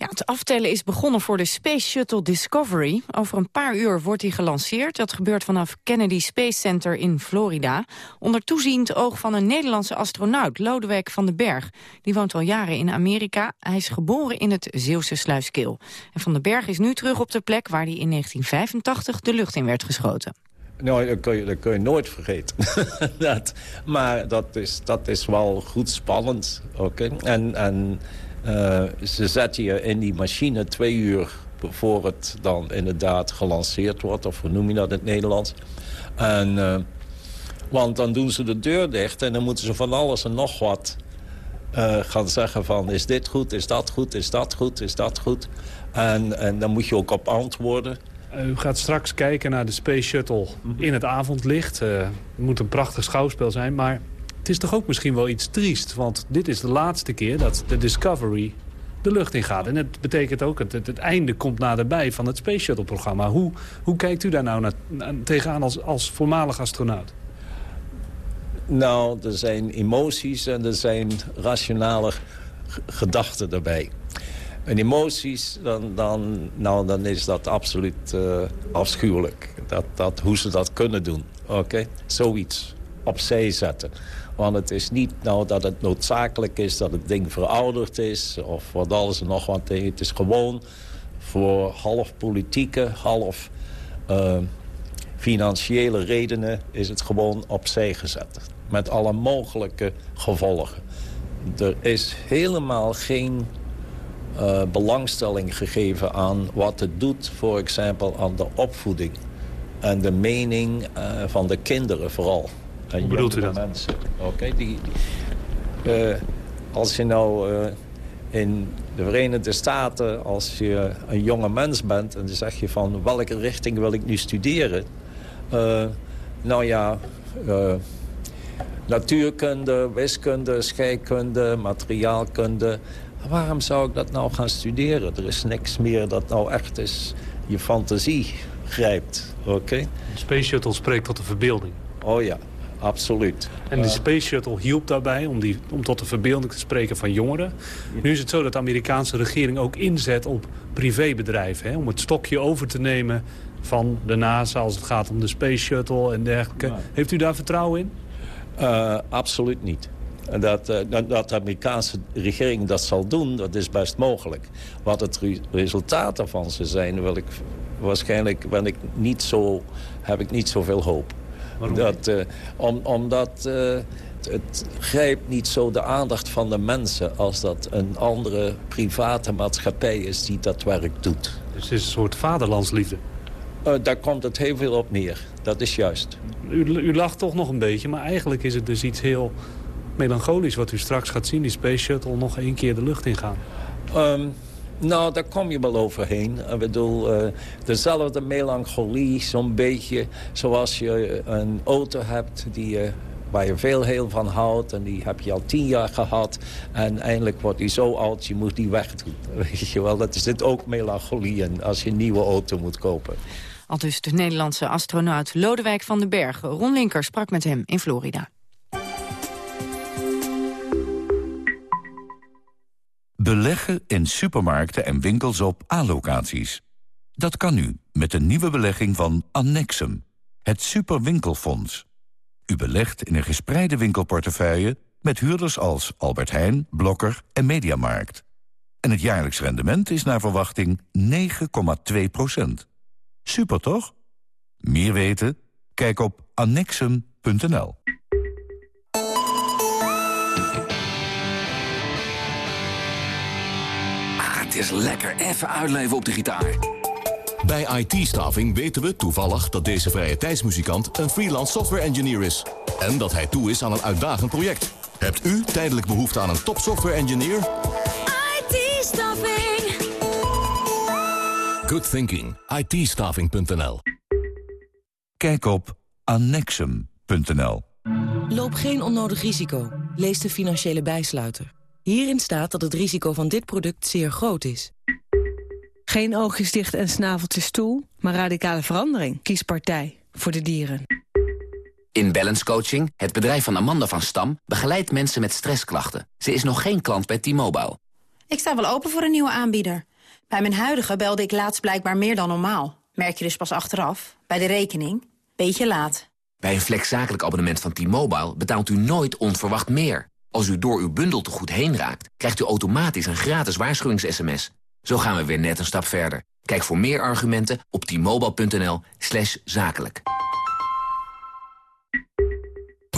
Ja, het aftellen is begonnen voor de Space Shuttle Discovery. Over een paar uur wordt die gelanceerd. Dat gebeurt vanaf Kennedy Space Center in Florida. Onder toeziend oog van een Nederlandse astronaut, Lodewijk van den Berg. Die woont al jaren in Amerika. Hij is geboren in het Zeeuwse Sluiskeel. En Van den Berg is nu terug op de plek waar hij in 1985 de lucht in werd geschoten. Nou, dat kun je, dat je nooit vergeten. [laughs] dat, maar dat is, dat is wel goed spannend. Oké. En... en uh, ze zetten je in die machine twee uur voor het dan inderdaad gelanceerd wordt. Of hoe noem je dat in het Nederlands? En, uh, want dan doen ze de deur dicht en dan moeten ze van alles en nog wat uh, gaan zeggen van is dit goed, is dat goed, is dat goed, is dat goed. En, en dan moet je ook op antwoorden. U gaat straks kijken naar de Space Shuttle in het avondlicht. Het moet een prachtig schouwspel zijn, maar het is toch ook misschien wel iets triest. Want dit is de laatste keer dat de Discovery de lucht in gaat. En het betekent ook, het, het, einde komt naderbij van het Space Shuttle-programma. Hoe, hoe kijkt u daar nou naar, tegenaan als, als voormalig astronaut? Nou, er zijn emoties en er zijn rationale gedachten erbij. En emoties, dan, dan, nou, dan is dat absoluut uh, afschuwelijk. Dat, dat, hoe ze dat kunnen doen. Oké, Zoiets opzij zetten. Want het is niet nou dat het noodzakelijk is dat het ding verouderd is... of wat alles en nog wat. Het is gewoon voor half politieke, half uh, financiële redenen... is het gewoon opzij gezet. Met alle mogelijke gevolgen. Er is helemaal geen uh, belangstelling gegeven aan wat het doet... voor example aan de opvoeding en de mening uh, van de kinderen vooral. Hoe bedoelt u dat? Mensen. Oké, die, uh, als je nou uh, in de Verenigde Staten, als je een jonge mens bent... en dan zeg je van welke richting wil ik nu studeren... Uh, nou ja, natuurkunde, wiskunde, scheikunde, materiaalkunde... Waarom zou ik dat nou gaan studeren? Er is niks meer dat nou echt is je fantasie grijpt. Oké? De Space Shuttle spreekt tot de verbeelding. Oh ja, absoluut. En de Space Shuttle hielp daarbij om, die, om tot de verbeelding te spreken van jongeren. Nu is het zo dat de Amerikaanse regering ook inzet op privébedrijven. Hè, om het stokje over te nemen van de NASA als het gaat om de Space Shuttle en dergelijke. Heeft u daar vertrouwen in? Uh, absoluut niet. Dat, uh, dat de Amerikaanse regering dat zal doen, dat is best mogelijk. Wat het re resultaat daarvan zal zijn, wil ik, waarschijnlijk ben ik niet zo, heb ik niet zoveel hoop. Dat, uh, om, omdat uh, het grijpt niet zo de aandacht van de mensen... als dat een andere private maatschappij is die dat werk doet. Dus het is een soort vaderlandsliefde? Uh, daar komt het heel veel op neer. Dat is juist. U, u lacht toch nog een beetje, maar eigenlijk is het dus iets heel melancholisch... wat u straks gaat zien, die Space Shuttle nog één keer de lucht ingaan. Um, nou, daar kom je wel overheen. Ik bedoel, uh, dezelfde melancholie, zo'n beetje zoals je een auto hebt die je waar je veel heel van houdt. En die heb je al tien jaar gehad. En eindelijk wordt die zo oud, je moet die wegdoen. [laughs] Weet je wel, dat is dit ook melancholie als je een nieuwe auto moet kopen. Al dus de Nederlandse astronaut Lodewijk van den Berg. Ron Linker sprak met hem in Florida. Beleggen in supermarkten en winkels op A-locaties. Dat kan nu met een nieuwe belegging van Annexum, het Superwinkelfonds. U belegt in een gespreide winkelportefeuille met huurders als Albert Heijn, Blokker en Mediamarkt. En het jaarlijks rendement is naar verwachting 9,2% Super toch? Meer weten? Kijk op annexum.nl. Het is lekker even uitleven op de gitaar. Bij IT-staving weten we toevallig dat deze vrije tijdsmuzikant een freelance software engineer is. En dat hij toe is aan een uitdagend project. Hebt u tijdelijk behoefte aan een top software engineer? IT-staving. Good thinking. it Kijk op annexum.nl. Loop geen onnodig risico. Lees de financiële bijsluiter. Hierin staat dat het risico van dit product zeer groot is. Geen oogjes dicht en snaveltjes toe, maar radicale verandering. Kies partij voor de dieren. In Balance Coaching, het bedrijf van Amanda van Stam... begeleidt mensen met stressklachten. Ze is nog geen klant bij T-Mobile. Ik sta wel open voor een nieuwe aanbieder. Bij mijn huidige belde ik laatst blijkbaar meer dan normaal. Merk je dus pas achteraf, bij de rekening. Beetje laat. Bij een flexzakelijk abonnement van T-Mobile... betaalt u nooit onverwacht meer. Als u door uw bundel te goed heen raakt... krijgt u automatisch een gratis waarschuwings-sms... Zo gaan we weer net een stap verder. Kijk voor meer argumenten op t-mobile.nl zakelijk.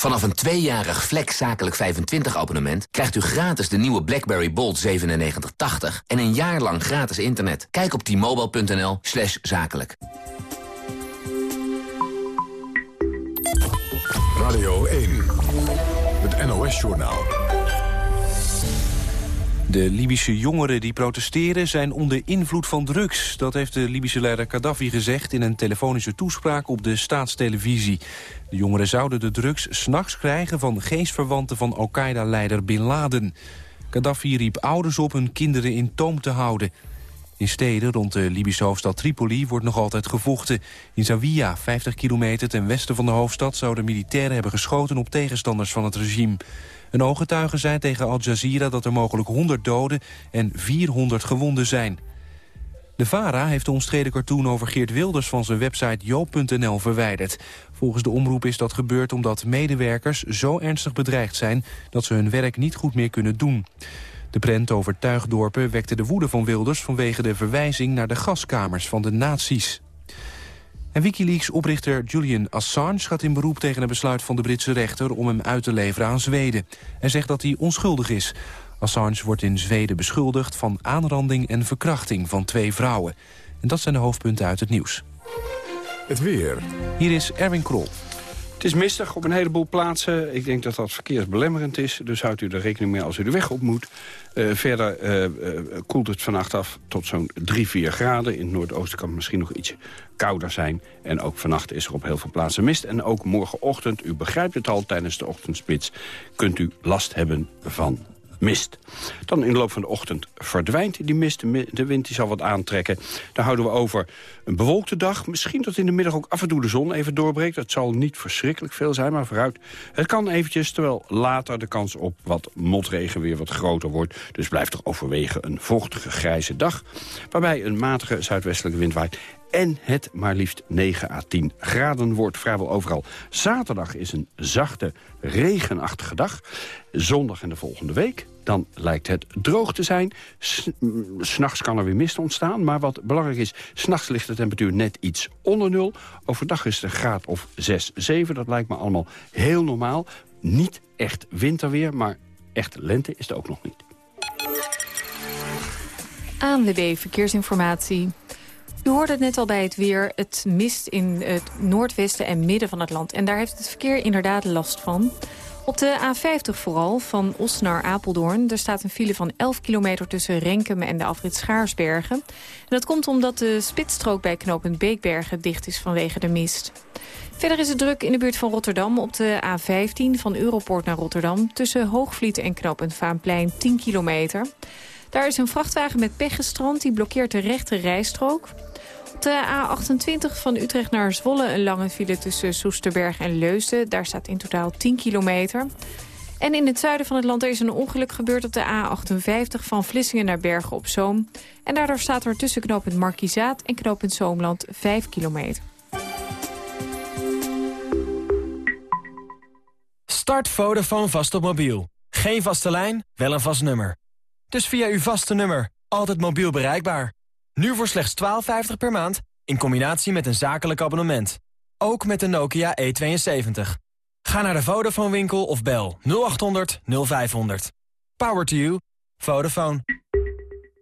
Vanaf een tweejarig Flex Zakelijk 25 abonnement krijgt u gratis de nieuwe BlackBerry Bold 9780 en een jaar lang gratis internet. Kijk op t-mobile.nl slash zakelijk. Radio 1, het NOS-journaal. De Libische jongeren die protesteren zijn onder invloed van drugs. Dat heeft de Libische leider Gaddafi gezegd in een telefonische toespraak op de staatstelevisie. De jongeren zouden de drugs s'nachts krijgen van geestverwanten van Al-Qaeda-leider Bin Laden. Gaddafi riep ouders op hun kinderen in toom te houden. In steden rond de Libische hoofdstad Tripoli wordt nog altijd gevochten. In Zawiya, 50 kilometer ten westen van de hoofdstad... zouden militairen hebben geschoten op tegenstanders van het regime. Een ooggetuige zei tegen Al Jazeera dat er mogelijk 100 doden en 400 gewonden zijn. De VARA heeft de omstreden cartoon over Geert Wilders van zijn website joop.nl verwijderd. Volgens de omroep is dat gebeurd omdat medewerkers zo ernstig bedreigd zijn dat ze hun werk niet goed meer kunnen doen. De prent over tuigdorpen wekte de woede van Wilders vanwege de verwijzing naar de gaskamers van de nazi's. En Wikileaks-oprichter Julian Assange gaat in beroep tegen een besluit van de Britse rechter om hem uit te leveren aan Zweden. Hij zegt dat hij onschuldig is. Assange wordt in Zweden beschuldigd van aanranding en verkrachting van twee vrouwen. En dat zijn de hoofdpunten uit het nieuws. Het weer. Hier is Erwin Krol. Het is mistig op een heleboel plaatsen. Ik denk dat dat verkeersbelemmerend is. Dus houdt u er rekening mee als u de weg op moet. Uh, verder uh, uh, koelt het vannacht af tot zo'n 3, 4 graden. In het noordoosten kan het misschien nog iets kouder zijn. En ook vannacht is er op heel veel plaatsen mist. En ook morgenochtend, u begrijpt het al tijdens de ochtendspits... kunt u last hebben van mist. Dan in de loop van de ochtend verdwijnt die mist. De wind die zal wat aantrekken. Dan houden we over een bewolkte dag. Misschien dat in de middag ook af en toe de zon even doorbreekt. Dat zal niet verschrikkelijk veel zijn, maar vooruit. Het kan eventjes, terwijl later de kans op wat motregen weer wat groter wordt. Dus blijft er overwegen een vochtige grijze dag. Waarbij een matige zuidwestelijke wind waait en het maar liefst 9 à 10 graden wordt vrijwel overal. Zaterdag is een zachte, regenachtige dag. Zondag en de volgende week, dan lijkt het droog te zijn. S'nachts kan er weer mist ontstaan, maar wat belangrijk is... s'nachts ligt de temperatuur net iets onder nul. Overdag is het een graad of 6, 7. Dat lijkt me allemaal heel normaal. Niet echt winterweer, maar echt lente is het ook nog niet. ANWB Verkeersinformatie. U hoorde het net al bij het weer. Het mist in het noordwesten en midden van het land. En daar heeft het verkeer inderdaad last van. Op de A50 vooral, van Os naar Apeldoorn. Er staat een file van 11 kilometer tussen Renkum en de afrit Schaarsbergen. En dat komt omdat de spitsstrook bij knooppunt Beekbergen dicht is vanwege de mist. Verder is het druk in de buurt van Rotterdam op de A15 van Europoort naar Rotterdam... tussen Hoogvliet en knooppunt Vaanplein 10 kilometer. Daar is een vrachtwagen met pech gestrand, die blokkeert de rechte rijstrook. Op de A28 van Utrecht naar Zwolle een lange file tussen Soesterberg en Leusden. Daar staat in totaal 10 kilometer. En in het zuiden van het land is een ongeluk gebeurd op de A58 van Vlissingen naar Bergen op Zoom. En daardoor staat er tussen knooppunt Markizaat en knooppunt Zoomland 5 kilometer. Start Vodafone vast op mobiel. Geen vaste lijn, wel een vast nummer. Dus via uw vaste nummer, altijd mobiel bereikbaar. Nu voor slechts 12,50 per maand, in combinatie met een zakelijk abonnement. Ook met de Nokia E72. Ga naar de Vodafone winkel of bel 0800 0500. Power to you. Vodafone.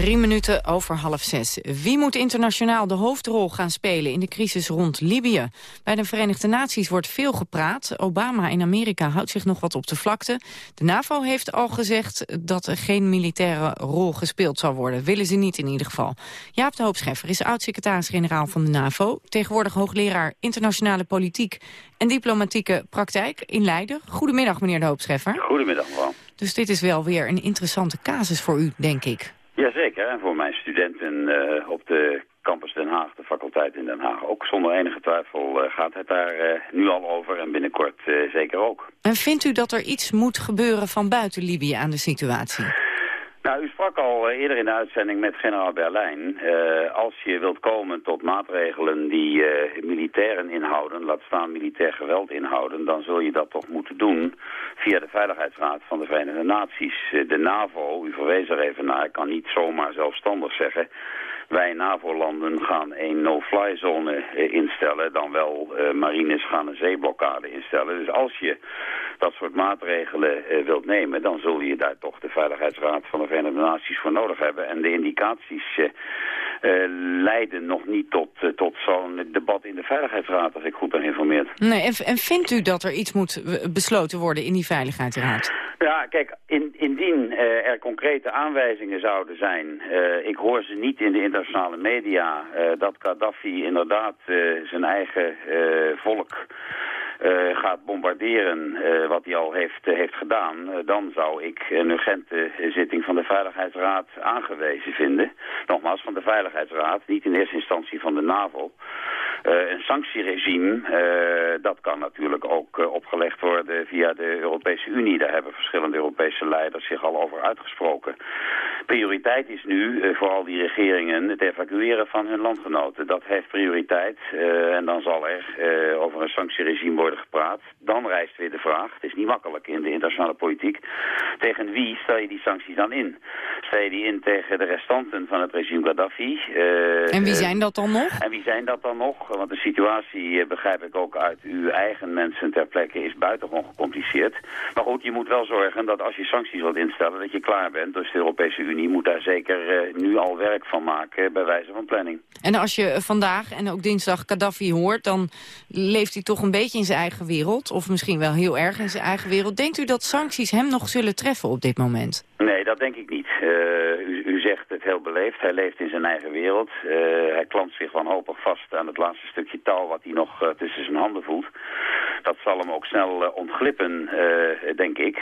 Drie minuten over half zes. Wie moet internationaal de hoofdrol gaan spelen in de crisis rond Libië? Bij de Verenigde Naties wordt veel gepraat. Obama in Amerika houdt zich nog wat op de vlakte. De NAVO heeft al gezegd dat er geen militaire rol gespeeld zal worden. Willen ze niet in ieder geval. Jaap de Hoopscheffer is oud-secretaris-generaal van de NAVO. Tegenwoordig hoogleraar internationale politiek en diplomatieke praktijk in Leiden. Goedemiddag, meneer de Hoopscheffer. Goedemiddag, mevrouw. Dus dit is wel weer een interessante casus voor u, denk ik. Jazeker, en voor mijn studenten uh, op de campus Den Haag, de faculteit in Den Haag ook. Zonder enige twijfel uh, gaat het daar uh, nu al over en binnenkort zeker ook. En vindt u dat er iets moet gebeuren van buiten Libië aan de situatie? Nou, u sprak al eerder in de uitzending met generaal Berlijn. Uh, als je wilt komen tot maatregelen die uh, militairen inhouden, laat staan militair geweld inhouden, dan zul je dat toch moeten doen via de Veiligheidsraad van de Verenigde Naties. De NAVO, u verwees er even naar, kan niet zomaar zelfstandig zeggen wij NAVO-landen gaan een no-fly zone instellen, dan wel uh, marines gaan een zeeblokkade instellen. Dus als je dat soort maatregelen uh, wilt nemen, dan zul je daar toch de Veiligheidsraad van de Verenigde Naties voor nodig hebben. En de indicaties leiden nog niet tot, tot zo'n debat in de Veiligheidsraad, als ik goed ben geïnformeerd. Nee, en, en vindt u dat er iets moet besloten worden in die Veiligheidsraad? Ja, kijk, in, indien er concrete aanwijzingen zouden zijn, ik hoor ze niet in de internationale media uh, dat Gaddafi inderdaad zijn eigen volk gaat bombarderen, wat hij al heeft, heeft gedaan, dan zou ik een urgente zitting van de Veiligheidsraad aangewezen vinden. Nogmaals, van de Veiligheidsraad, niet in eerste instantie van de NAVO. een sanctieregime, dat kan natuurlijk ook opgelegd worden via de Europese Unie. Daar hebben verschillende Europese leiders zich al over uitgesproken. Prioriteit is nu voor al die regeringen het evacueren van hun landgenoten. Dat heeft prioriteit uh, en dan zal er uh, over een sanctieregime worden gepraat. Dan rijst weer de vraag, het is niet makkelijk in de internationale politiek, tegen wie stel je die sancties dan in? Stel je die in tegen de restanten van het regime Gaddafi? En wie zijn dat dan nog? En wie zijn dat dan nog? Want de situatie, begrijp ik ook uit uw eigen mensen ter plekke, is buitengewoon gecompliceerd. Maar goed, je moet wel zorgen dat als je sancties wilt instellen, dat je klaar bent. Dus de Europese Unie moet daar zeker nu al werk van maken bij wijze van planning. En als je vandaag en ook dinsdag Gaddafi hoort... dan leeft hij toch een beetje in zijn eigen wereld. Of misschien wel heel erg in zijn eigen wereld. Denkt u dat sancties hem nog zullen treffen op dit moment? Nee, dat denk ik niet. Uh, u, zegt het heel beleefd. Hij leeft in zijn eigen wereld. Uh, hij klampt zich wanhopig vast aan het laatste stukje touw... wat hij nog uh, tussen zijn handen voelt. Dat zal hem ook snel ontglippen, denk ik.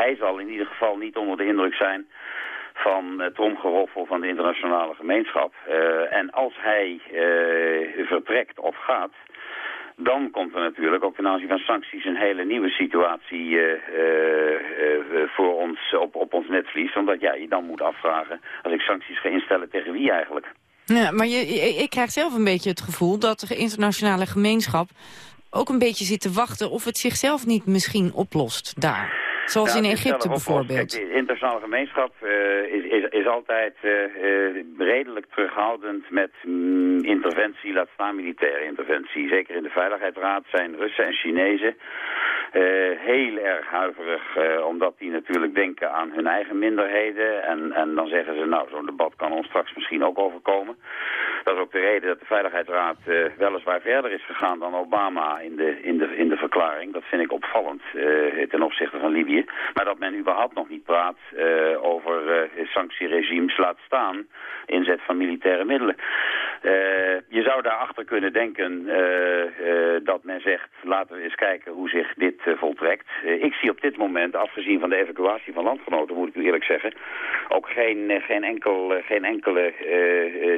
hij zal in ieder geval niet onder de indruk zijn van het omgeroffel van de internationale gemeenschap. Uh, en als hij uh, vertrekt of gaat, dan komt er natuurlijk ook ten aanzien van sancties een hele nieuwe situatie uh, voor ons op, op ons netvlies. Omdat ja, je dan moet afvragen, als ik sancties ga instellen, tegen wie eigenlijk? Ja, maar je, ik krijg zelf een beetje het gevoel dat de internationale gemeenschap ook een beetje zit te wachten of het zichzelf niet misschien oplost daar. Zoals in Egypte bijvoorbeeld. Kijk, de internationale gemeenschap uh, is, is, is altijd uh, uh, redelijk terughoudend met mm, interventie, laat staan militaire interventie. Zeker in de Veiligheidsraad zijn Russen en Chinezen heel erg huiverig, omdat die natuurlijk denken aan hun eigen minderheden. En, en dan zeggen ze, nou, zo'n debat kan ons straks misschien ook overkomen. Dat is ook de reden dat de Veiligheidsraad weliswaar verder is gegaan dan Obama in de, in de, in de verklaring. Dat vind ik opvallend ten opzichte van Libië. Maar dat men überhaupt nog niet praat over sanctieregimes laat staan inzet van militaire middelen. Je zou daarachter kunnen denken dat men zegt, laten we eens kijken hoe zich dit voltrekt. ik zie op dit moment, afgezien van de evacuatie van landgenoten, moet ik u eerlijk zeggen, ook geen, geen, enkel, geen enkele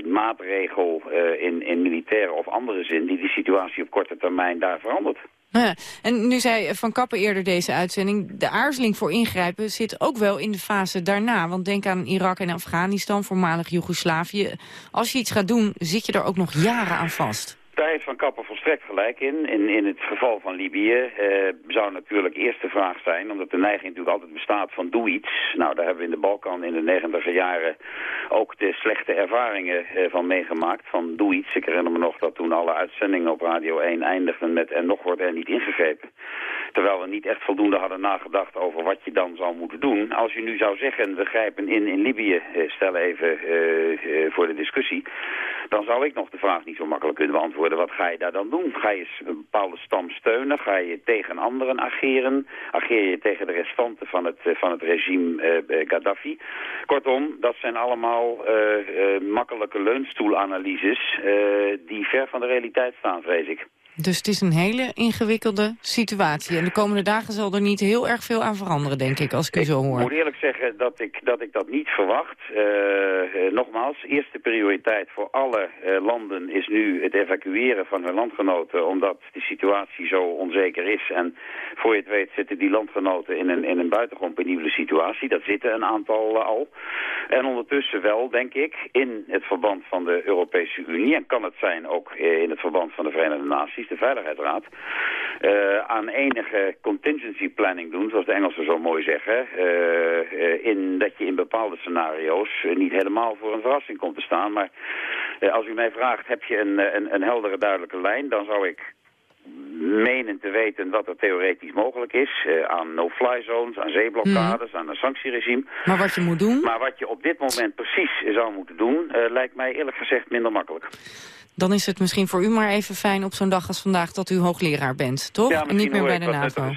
maatregel in, in militaire of andere zin die de situatie op korte termijn daar verandert. Ja, en nu zei Van Kappen eerder deze uitzending... de aarzeling voor ingrijpen zit ook wel in de fase daarna. Want denk aan Irak en Afghanistan, voormalig Joegoslavië. Als je iets gaat doen, zit je er ook nog jaren aan vast. Daar heeft Van Kappen volstrekt gelijk in. In, in het geval van Libië eh, zou natuurlijk eerst de vraag zijn... omdat de neiging natuurlijk altijd bestaat van doe iets. Nou, daar hebben we in de Balkan in de negentiger jaren... ook de slechte ervaringen eh, van meegemaakt van doe iets. Ik herinner me nog dat toen alle uitzendingen op Radio 1 eindigden met... en nog wordt er niet ingegrepen. Terwijl we niet echt voldoende hadden nagedacht over wat je dan zou moeten doen. Als je nu zou zeggen, we grijpen in in Libië, stel even voor de discussie... dan zou ik nog de vraag niet zo makkelijk kunnen beantwoorden. Wat ga je daar dan doen? Ga je een bepaalde stam steunen? Ga je tegen anderen ageren? Ageer je tegen de restanten van het, van het regime Gaddafi? Kortom, dat zijn allemaal makkelijke leunstoelanalyses... die ver van de realiteit staan, vrees ik. Dus het is een hele ingewikkelde situatie. En de komende dagen zal er niet heel erg veel aan veranderen, denk ik, als ik u zo hoor. Ik moet eerlijk zeggen dat ik dat, ik dat niet verwacht. Uh, uh, nogmaals, eerste prioriteit voor alle uh, landen is nu het evacueren van hun landgenoten... omdat de situatie zo onzeker is. En voor je het weet zitten die landgenoten in een, in een buitengewoon penibele situatie. Dat zitten een aantal al. En ondertussen wel, denk ik, in het verband van de Europese Unie... en kan het zijn ook in het verband van de Verenigde Naties de Veiligheidsraad, uh, aan enige contingency planning doen, zoals de Engelsen zo mooi zeggen, uh, in dat je in bepaalde scenario's niet helemaal voor een verrassing komt te staan. Maar als u mij vraagt, heb je een, een, een heldere, duidelijke lijn, dan zou ik menen te weten wat er theoretisch mogelijk is. Uh, aan no-fly zones, aan zeeblokkades, aan een sanctieregime. Maar wat je moet doen? Maar wat je op dit moment precies zou moeten doen... Uh, lijkt mij eerlijk gezegd minder makkelijk dan is het misschien voor u maar even fijn op zo'n dag als vandaag dat u hoogleraar bent, toch? Ja, en niet meer bij de NAVO.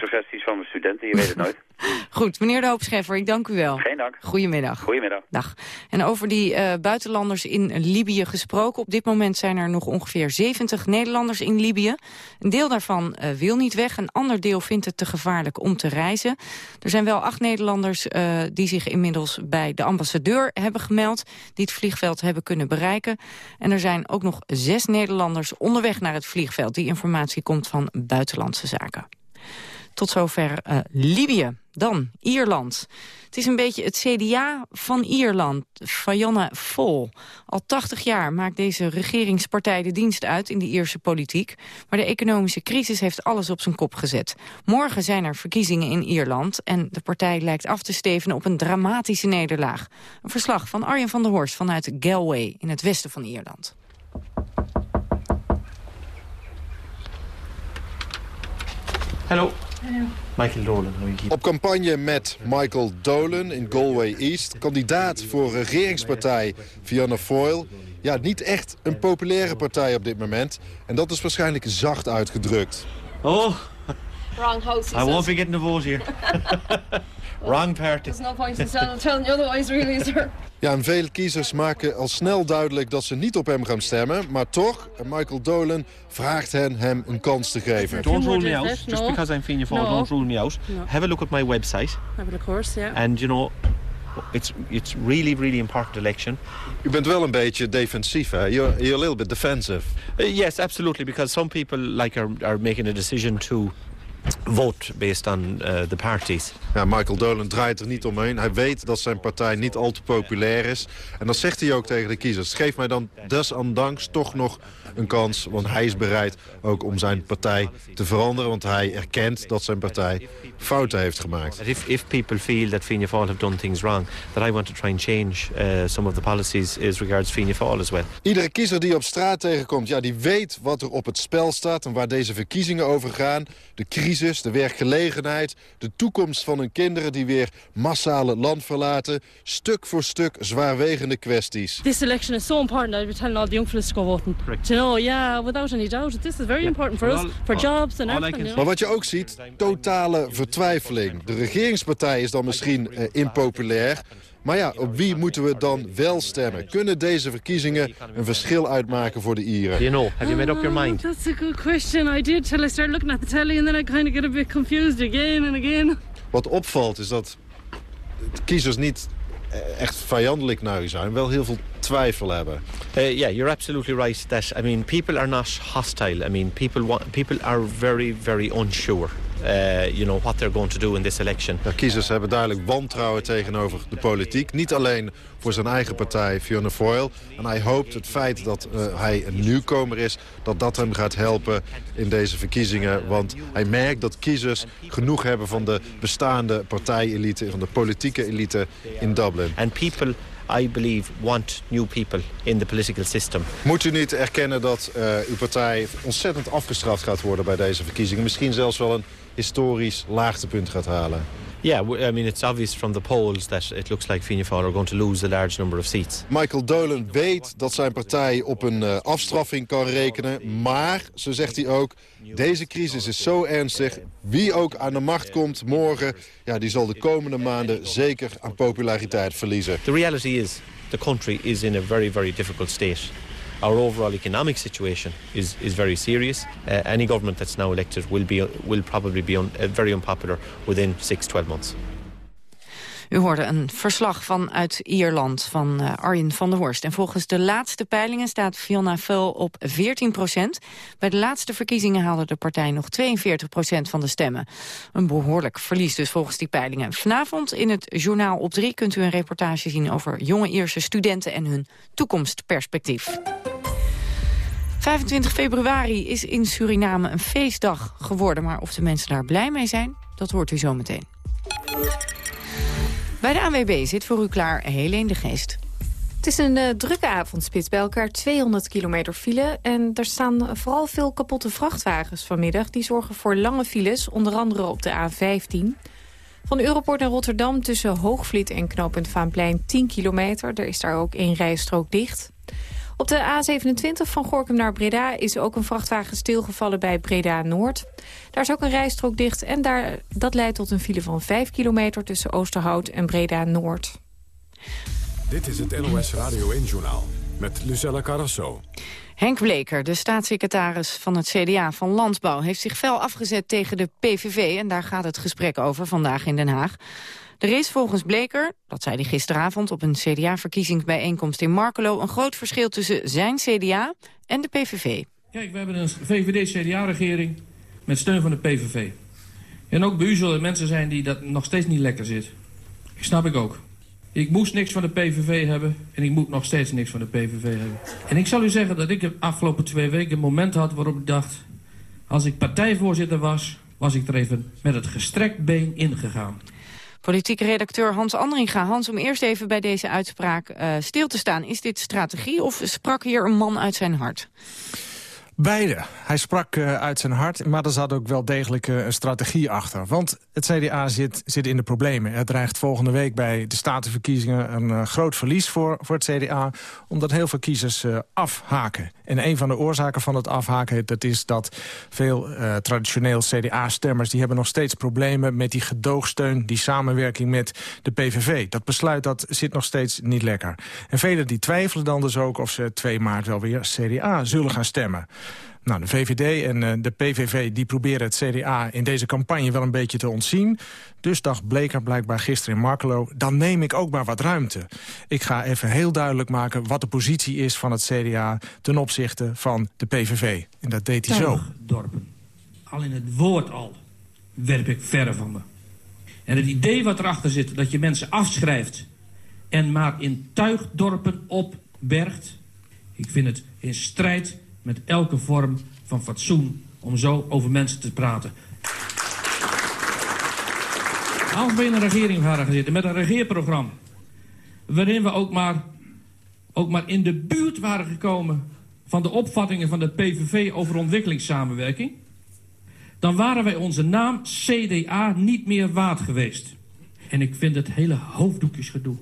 Studenten, je weet het nooit. [laughs] Goed, meneer de Hoopscheffer, ik dank u wel. Geen dank. Goedemiddag. Goedemiddag. Dag. En over die uh, buitenlanders in Libië gesproken. Op dit moment zijn er nog ongeveer 70 Nederlanders in Libië. Een deel daarvan uh, wil niet weg, een ander deel vindt het te gevaarlijk om te reizen. Er zijn wel acht Nederlanders uh, die zich inmiddels bij de ambassadeur hebben gemeld. Die het vliegveld hebben kunnen bereiken. En er zijn ook nog zes Nederlanders onderweg naar het vliegveld. Die informatie komt van Buitenlandse Zaken. Tot zover uh, Libië. Dan Ierland. Het is een beetje het CDA van Ierland, Fianna Fáil. Al 80 jaar maakt deze regeringspartij de dienst uit in de Ierse politiek. Maar de economische crisis heeft alles op zijn kop gezet. Morgen zijn er verkiezingen in Ierland... en de partij lijkt af te stevenen op een dramatische nederlaag. Een verslag van Arjen van der Horst vanuit Galway in het westen van Ierland. Hallo. Michael Dolan. Op campagne met Michael Dolan in Galway East. Kandidaat voor regeringspartij Fianna Fáil. Ja, niet echt een populaire partij op dit moment. En dat is waarschijnlijk zacht uitgedrukt. Oh. Wrong house. I won't be getting vote here. [laughs] Wrong party. There's no point in telling you otherwise, really, is there? Ja, en veel kiezers maken al snel duidelijk dat ze niet op hem gaan stemmen. Maar toch, Michael Dolan vraagt hen hem een kans te geven. Don't rule me out. Just because I'm Fianna Fáil, don't rule me out. Have a look at my website. Have of course, yeah. And, you know, it's, it's really, really important election. U bent wel een beetje defensief, hè? You're, you're a little bit defensive. Uh, yes, absolutely, because some people like are, are making a decision to vote based on uh, the parties. Ja, Michael Dolan draait er niet omheen. Hij weet dat zijn partij niet al te populair is. En dan zegt hij ook tegen de kiezers... geef mij dan desondanks toch nog een kans. Want hij is bereid ook om zijn partij te veranderen. Want hij erkent dat zijn partij fouten heeft gemaakt. If, if people feel that Fianna Fáil have done things wrong... that I want to try and change uh, some of the policies as regards Fianna Fáil as well. Iedere kiezer die op straat tegenkomt... ja, die weet wat er op het spel staat en waar deze verkiezingen over gaan. De crisis, de werkgelegenheid, de toekomst van hun kinderen... die weer massaal het land verlaten. Stuk voor stuk zwaarwegende kwesties. This election is so important. I've been telling all the young fellas to go voting. Correct. Know, yeah, without any doubt. This is very important for us, for jobs and everything. Maar wat je ook ziet, totale vertwijfeling. De regeringspartij is dan misschien uh, impopulair... Maar ja, op wie moeten we dan wel stemmen? Kunnen deze verkiezingen een verschil uitmaken voor de Ieren? You know, have you made up your mind? Oh, that's a good question. I did till I started looking at the telly and then I kind of get a bit confused again and again. Wat opvalt is dat de kiezers niet echt vijandelijk naar u zijn, wel heel veel twijfel hebben. Uh, yeah, you're absolutely right. That I mean, people are not hostile. I mean, people want, people are very, very unsure. Uh, you know, what they're going to do in this election. Ja, kiezers hebben duidelijk wantrouwen tegenover de politiek. Niet alleen voor zijn eigen partij, Fiona Foyle. En hij hoopt het feit dat uh, hij een nieuwkomer is... dat dat hem gaat helpen in deze verkiezingen. Want hij merkt dat kiezers genoeg hebben van de bestaande partijelite... van de politieke elite in Dublin. And people I believe, want new people in the political system. Moet u niet erkennen dat uh, uw partij ontzettend afgestraft gaat worden bij deze verkiezingen? Misschien zelfs wel een historisch laagtepunt gaat halen? Yeah, I mean, it's obvious from the polls that it looks like Fianna Fáil are going to lose a large number of seats. Michael Dolan weet dat zijn partij op een uh, afstraffing kan rekenen. Maar, zo zegt hij ook, deze crisis is zo ernstig. Wie ook aan de macht komt morgen, ja, die zal de komende maanden zeker aan populariteit verliezen. The reality is, the country is in a very, very difficult state. Our overall economic situation is, is very serious. Uh, any government that's now elected will, be, will probably be uh, very unpopular within 6, 12 months. U hoorde een verslag vanuit Ierland van uh, Arjen van der Horst. En volgens de laatste peilingen staat Fiona Full op 14 procent. Bij de laatste verkiezingen haalde de partij nog 42 procent van de stemmen. Een behoorlijk verlies dus volgens die peilingen. Vanavond in het Journaal op 3 kunt u een reportage zien... over jonge Ierse studenten en hun toekomstperspectief. 25 februari is in Suriname een feestdag geworden. Maar of de mensen daar blij mee zijn, dat hoort u zo meteen. Bij de ANWB zit voor u klaar Helene de Geest. Het is een uh, drukke avondspits, bij elkaar 200 kilometer file. En er staan vooral veel kapotte vrachtwagens vanmiddag. Die zorgen voor lange files, onder andere op de A15. Van Europort naar Rotterdam tussen Hoogvliet en knooppunt Vaanplein 10 kilometer. Er is daar ook één rijstrook dicht. Op de A27 van Gorkum naar Breda is ook een vrachtwagen stilgevallen bij Breda-Noord. Daar is ook een rijstrook dicht en daar, dat leidt tot een file van 5 kilometer tussen Oosterhout en Breda-Noord. Dit is het NOS Radio 1-journaal met Lucella Carrasso. Henk Bleker, de staatssecretaris van het CDA van Landbouw... heeft zich fel afgezet tegen de PVV en daar gaat het gesprek over vandaag in Den Haag. Er is volgens Bleker, dat zei hij gisteravond op een CDA-verkiezingsbijeenkomst in Markelo... een groot verschil tussen zijn CDA en de PVV. Kijk, we hebben een VVD-CDA-regering met steun van de PVV. En ook bij u zullen mensen zijn die dat nog steeds niet lekker zit. Ik snap ik ook. Ik moest niks van de PVV hebben en ik moet nog steeds niks van de PVV hebben. En ik zal u zeggen dat ik de afgelopen twee weken een moment had waarop ik dacht... als ik partijvoorzitter was, was ik er even met het gestrekt been ingegaan. Politieke redacteur Hans Andringa. Hans, om eerst even bij deze uitspraak uh, stil te staan. Is dit strategie of sprak hier een man uit zijn hart? Beide. Hij sprak uh, uit zijn hart, maar er zat ook wel degelijk uh, een strategie achter. Want het CDA zit, zit in de problemen. Het dreigt volgende week bij de statenverkiezingen een groot verlies voor, voor het CDA... omdat heel veel kiezers afhaken. En een van de oorzaken van het afhaken dat is dat veel traditioneel CDA-stemmers... die hebben nog steeds problemen met die gedoogsteun, die samenwerking met de PVV. Dat besluit dat zit nog steeds niet lekker. En velen die twijfelen dan dus ook of ze 2 maart wel weer CDA zullen gaan stemmen. Nou, de VVD en uh, de PVV die proberen het CDA in deze campagne wel een beetje te ontzien. Dus dacht Bleker blijkbaar gisteren in Markelo, dan neem ik ook maar wat ruimte. Ik ga even heel duidelijk maken wat de positie is van het CDA ten opzichte van de PVV. En dat deed hij zo. Dorpen. Al in het woord al werp ik verre van me. En het idee wat erachter zit, dat je mensen afschrijft en maar in tuigdorpen opbergt... ik vind het in strijd met elke vorm van fatsoen om zo over mensen te praten. Als we in een regering waren gezeten met een regeerprogramma... waarin we ook maar, ook maar in de buurt waren gekomen... van de opvattingen van de PVV over ontwikkelingssamenwerking... dan waren wij onze naam CDA niet meer waard geweest. En ik vind het hele hoofddoekjesgedoe...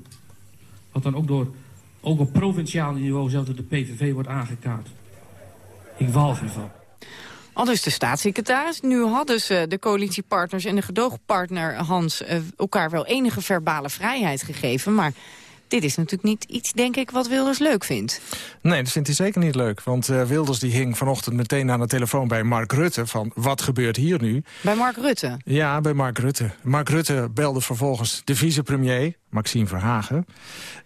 wat dan ook, door, ook op provinciaal niveau zelfs door de PVV wordt aangekaart... Ik walg ervan. Al dus de staatssecretaris. Nu hadden ze de coalitiepartners en de gedoogpartner Hans... Eh, elkaar wel enige verbale vrijheid gegeven, maar... Dit is natuurlijk niet iets, denk ik, wat Wilders leuk vindt. Nee, dat vindt hij zeker niet leuk. Want uh, Wilders die hing vanochtend meteen aan de telefoon bij Mark Rutte... van wat gebeurt hier nu? Bij Mark Rutte? Ja, bij Mark Rutte. Mark Rutte belde vervolgens de vicepremier, Maxime Verhagen.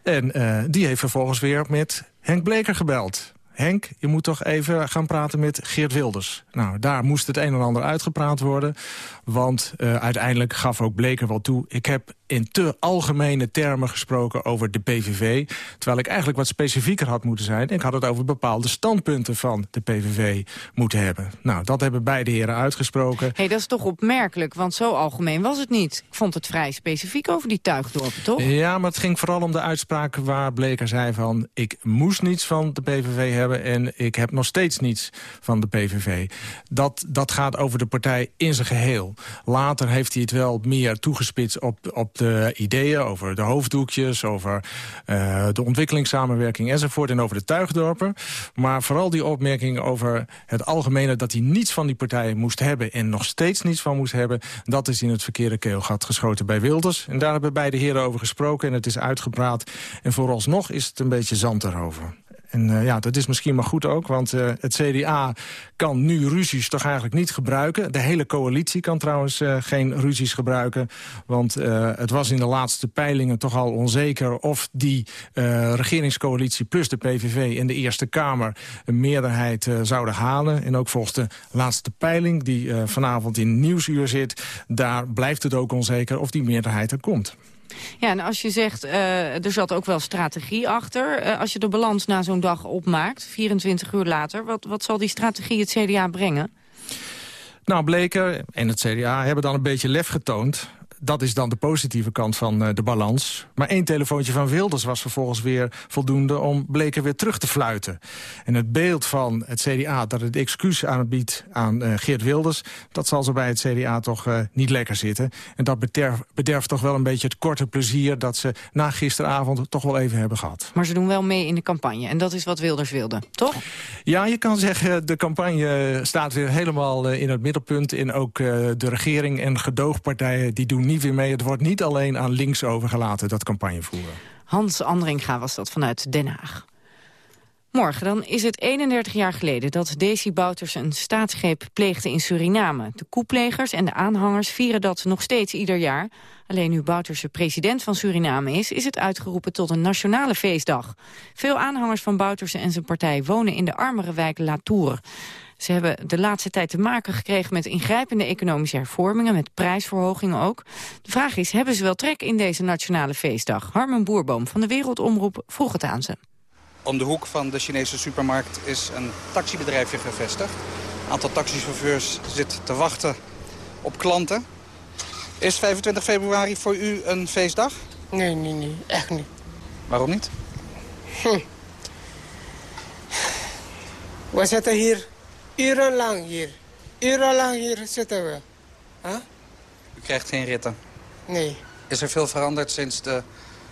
En uh, die heeft vervolgens weer met Henk Bleker gebeld. Henk, je moet toch even gaan praten met Geert Wilders. Nou, daar moest het een en ander uitgepraat worden. Want uh, uiteindelijk gaf ook Bleker wel toe... ik heb in te algemene termen gesproken over de PVV. Terwijl ik eigenlijk wat specifieker had moeten zijn. Ik had het over bepaalde standpunten van de PVV moeten hebben. Nou, dat hebben beide heren uitgesproken. hey, dat is toch opmerkelijk, want zo algemeen was het niet. Ik vond het vrij specifiek over die tuigdorpen, toch? Ja, maar het ging vooral om de uitspraak waar Bleker zei van... ik moest niets van de PVV hebben en ik heb nog steeds niets van de PVV. Dat, dat gaat over de partij in zijn geheel. Later heeft hij het wel meer toegespitst op, op de ideeën... over de hoofddoekjes, over uh, de ontwikkelingssamenwerking enzovoort... en over de tuigdorpen. Maar vooral die opmerking over het algemene... dat hij niets van die partij moest hebben en nog steeds niets van moest hebben... dat is in het verkeerde keelgat geschoten bij Wilders. En daar hebben beide heren over gesproken en het is uitgepraat. En vooralsnog is het een beetje zand erover. En uh, ja, dat is misschien maar goed ook, want uh, het CDA kan nu ruzies toch eigenlijk niet gebruiken. De hele coalitie kan trouwens uh, geen ruzies gebruiken. Want het was in de laatste peilingen toch al onzeker... of die regeringscoalitie plus de PVV in de Eerste Kamer... een meerderheid zouden halen. En ook volgens de laatste peiling die vanavond in Nieuwsuur zit... daar blijft het ook onzeker of die meerderheid er komt. Ja, en als je zegt, uh, er zat ook wel strategie achter. Uh, als je de balans na zo'n dag opmaakt, 24 uur later... Wat, wat zal die strategie het CDA brengen? Nou, Bleker en het CDA hebben dan een beetje lef getoond dat is dan de positieve kant van uh, de balans. Maar één telefoontje van Wilders was vervolgens weer voldoende... om Bleker weer terug te fluiten. En het beeld van het CDA dat het excuus aanbiedt aan uh, Geert Wilders... dat zal zo bij het CDA toch uh, niet lekker zitten. En dat bederft, bederft toch wel een beetje het korte plezier... dat ze na gisteravond toch wel even hebben gehad. Maar ze doen wel mee in de campagne. En dat is wat Wilders wilde, toch? Ja, je kan zeggen, de campagne staat weer helemaal in het middelpunt. En ook de regering en gedoogpartijen die doen niet weer mee. Het wordt niet alleen aan links overgelaten, dat campagnevoeren. Hans Andringa was dat vanuit Den Haag. Morgen dan is het 31 jaar geleden dat Desi Bouters een staatsgreep pleegde in Suriname. De koeplegers en de aanhangers vieren dat nog steeds ieder jaar. Alleen nu Bouterse president van Suriname is, is het uitgeroepen tot een nationale feestdag. Veel aanhangers van Bouterse en zijn partij wonen in de armere wijk Latour. Ze hebben de laatste tijd te maken gekregen met ingrijpende economische hervormingen, met prijsverhogingen ook. De vraag is, hebben ze wel trek in deze nationale feestdag? Harmen Boerboom van de Wereldomroep vroeg het aan ze. Om de hoek van de Chinese supermarkt is een taxibedrijfje gevestigd. Een aantal taxichauffeurs zit te wachten op klanten. Is 25 februari voor u een feestdag? Nee, nee, nee. Echt niet. Waarom niet? Hm. We zitten hier urenlang hier. Urenlang hier zitten we. Huh? U krijgt geen ritten? Nee. Is er veel veranderd sinds de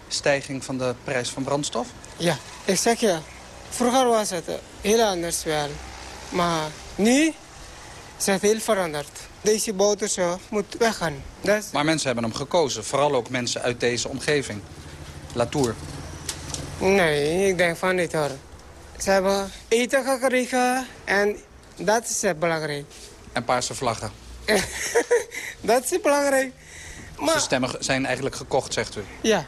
stijging van de prijs van brandstof? Ja, ik zeg je. Vroeger was het heel anders wel. Maar nu is het heel veranderd. Deze boter zo moet weggaan. Maar mensen hebben hem gekozen. Vooral ook mensen uit deze omgeving. Latour. Nee, ik denk van niet hoor. Ze hebben eten gekregen en dat is belangrijk. En paarse vlaggen. [laughs] dat is belangrijk. Maar... De stemmen zijn eigenlijk gekocht, zegt u? Ja.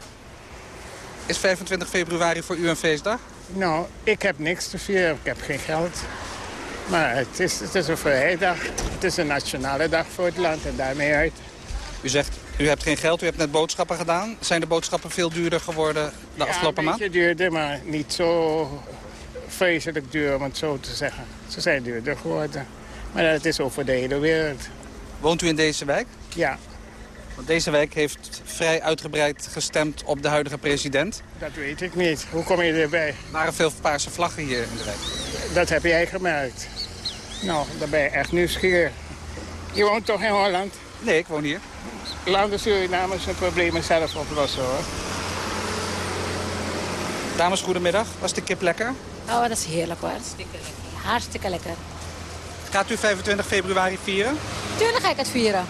Is 25 februari voor u een feestdag? Nou, ik heb niks te vieren. Ik heb geen geld. Maar het is, het is een vrijdag. Het is een nationale dag voor het land en daarmee uit. U zegt, u hebt geen geld, u hebt net boodschappen gedaan. Zijn de boodschappen veel duurder geworden de ja, afgelopen maand? een beetje duurder, maar niet zo vreselijk duur, om het zo te zeggen. Ze zijn duurder geworden. Maar dat is over de hele wereld. Woont u in deze wijk? Ja. Want deze wijk heeft vrij uitgebreid gestemd op de huidige president. Dat weet ik niet. Hoe kom je erbij? Er waren veel paarse vlaggen hier in de wijk. Dat heb jij gemerkt. Nou, dan ben je echt nieuwsgierig. Je woont toch in Holland? Nee, ik woon hier. Landen Suriname zijn problemen zelf oplossen, hoor. Dames, goedemiddag. Was de kip lekker? Oh, dat is heerlijk hoor. Hartstikke lekker. Hartstikke lekker. Gaat u 25 februari vieren? Tuurlijk ga ik het vieren.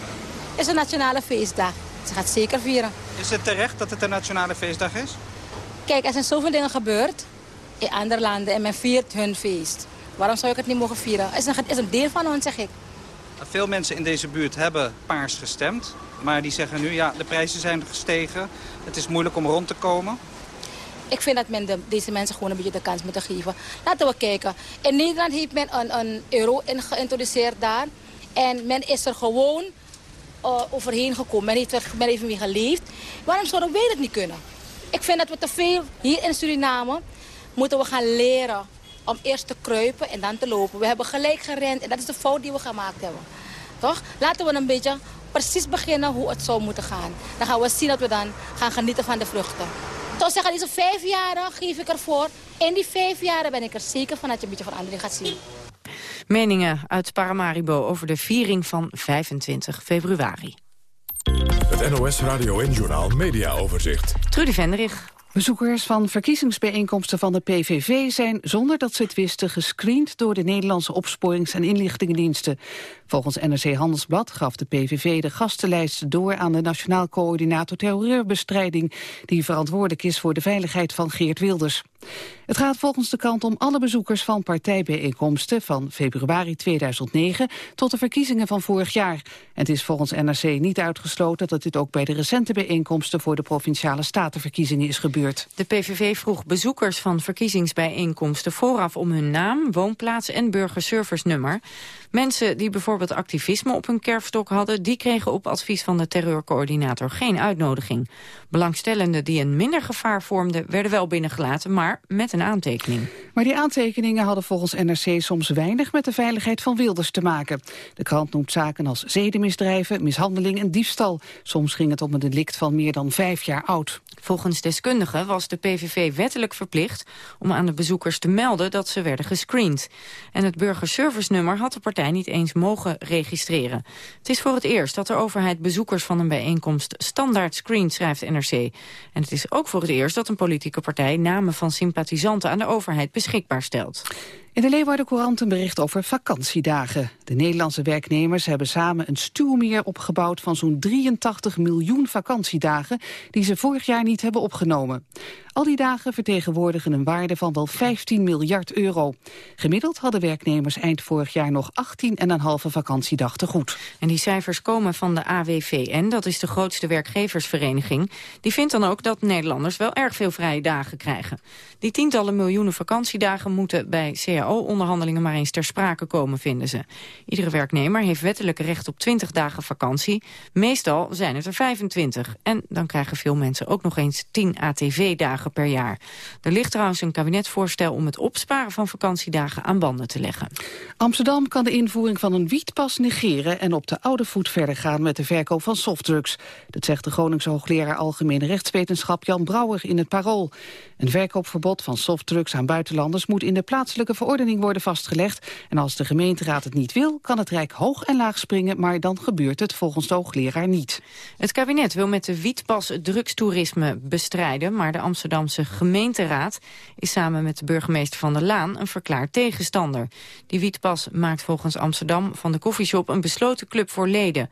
Het is een nationale feestdag. Ze gaat zeker vieren. Is het terecht dat het een nationale feestdag is? Kijk, er zijn zoveel dingen gebeurd in andere landen en men viert hun feest. Waarom zou ik het niet mogen vieren? Het is een, het is een deel van ons, zeg ik. Veel mensen in deze buurt hebben paars gestemd. Maar die zeggen nu, ja, de prijzen zijn gestegen. Het is moeilijk om rond te komen. Ik vind dat men de, deze mensen gewoon een beetje de kans moet geven. Laten we kijken. In Nederland heeft men een, een euro in geïntroduceerd daar. En men is er gewoon uh, overheen gekomen. Men heeft, men heeft ermee geleefd. Waarom zouden wij dat niet kunnen? Ik vind dat we te veel hier in Suriname moeten we gaan leren om eerst te kruipen en dan te lopen. We hebben gelijk gerend en dat is de fout die we gemaakt hebben. Toch? Laten we een beetje precies beginnen hoe het zou moeten gaan. Dan gaan we zien dat we dan gaan genieten van de vruchten. Ik zou zeggen, deze vijf jaren geef ik ervoor. In die vijf jaren ben ik er zeker van dat je een beetje verandering gaat zien. Meningen uit Paramaribo over de viering van 25 februari. Het NOS Radio en Journal Media Overzicht. Trudy Venderich. Bezoekers van verkiezingsbijeenkomsten van de PVV zijn zonder dat ze het wisten gescreend door de Nederlandse opsporings- en inlichtingendiensten. Volgens NRC Handelsblad gaf de PVV de gastenlijst door aan de Nationaal Coördinator Terreurbestrijding, die verantwoordelijk is voor de veiligheid van Geert Wilders. Het gaat volgens de kant om alle bezoekers van partijbijeenkomsten van februari 2009 tot de verkiezingen van vorig jaar. En het is volgens NRC niet uitgesloten dat dit ook bij de recente bijeenkomsten voor de provinciale statenverkiezingen is gebeurd. De PVV vroeg bezoekers van verkiezingsbijeenkomsten vooraf om hun naam, woonplaats en burgerservice-nummer. Mensen die bijvoorbeeld activisme op hun kerfstok hadden... die kregen op advies van de terreurcoördinator geen uitnodiging. Belangstellenden die een minder gevaar vormden... werden wel binnengelaten, maar met een aantekening. Maar die aantekeningen hadden volgens NRC soms weinig... met de veiligheid van Wilders te maken. De krant noemt zaken als zedenmisdrijven, mishandeling en diefstal. Soms ging het om een delict van meer dan vijf jaar oud. Volgens deskundigen was de PVV wettelijk verplicht om aan de bezoekers te melden dat ze werden gescreend. En het burgerservice-nummer had de partij niet eens mogen registreren. Het is voor het eerst dat de overheid bezoekers van een bijeenkomst standaard screent, schrijft NRC. En het is ook voor het eerst dat een politieke partij namen van sympathisanten aan de overheid beschikbaar stelt. In de Leeuwarden Courant een bericht over vakantiedagen. De Nederlandse werknemers hebben samen een stuwmeer opgebouwd van zo'n 83 miljoen vakantiedagen die ze vorig jaar niet hebben opgenomen. Al die dagen vertegenwoordigen een waarde van wel 15 miljard euro. Gemiddeld hadden werknemers eind vorig jaar nog 18,5 vakantiedag te goed. En die cijfers komen van de AWVN, dat is de grootste werkgeversvereniging. Die vindt dan ook dat Nederlanders wel erg veel vrije dagen krijgen. Die tientallen miljoenen vakantiedagen moeten bij CAO-onderhandelingen maar eens ter sprake komen, vinden ze. Iedere werknemer heeft wettelijk recht op 20 dagen vakantie. Meestal zijn het er 25. En dan krijgen veel mensen ook nog eens 10 ATV-dagen per jaar. Er ligt trouwens een kabinetsvoorstel om het opsparen van vakantiedagen aan banden te leggen. Amsterdam kan de invoering van een wietpas negeren en op de oude voet verder gaan met de verkoop van softdrugs. Dat zegt de Groningse hoogleraar Algemene Rechtswetenschap Jan Brouwer in het Parool. Een verkoopverbod van softdrugs aan buitenlanders moet in de plaatselijke verordening worden vastgelegd. En als de gemeenteraad het niet wil, kan het Rijk hoog en laag springen, maar dan gebeurt het volgens de hoogleraar niet. Het kabinet wil met de wietpas drugstoerisme bestrijden, maar de Amsterdamse gemeenteraad is samen met de burgemeester Van der Laan een verklaard tegenstander. Die wietpas maakt volgens Amsterdam van de koffieshop een besloten club voor leden.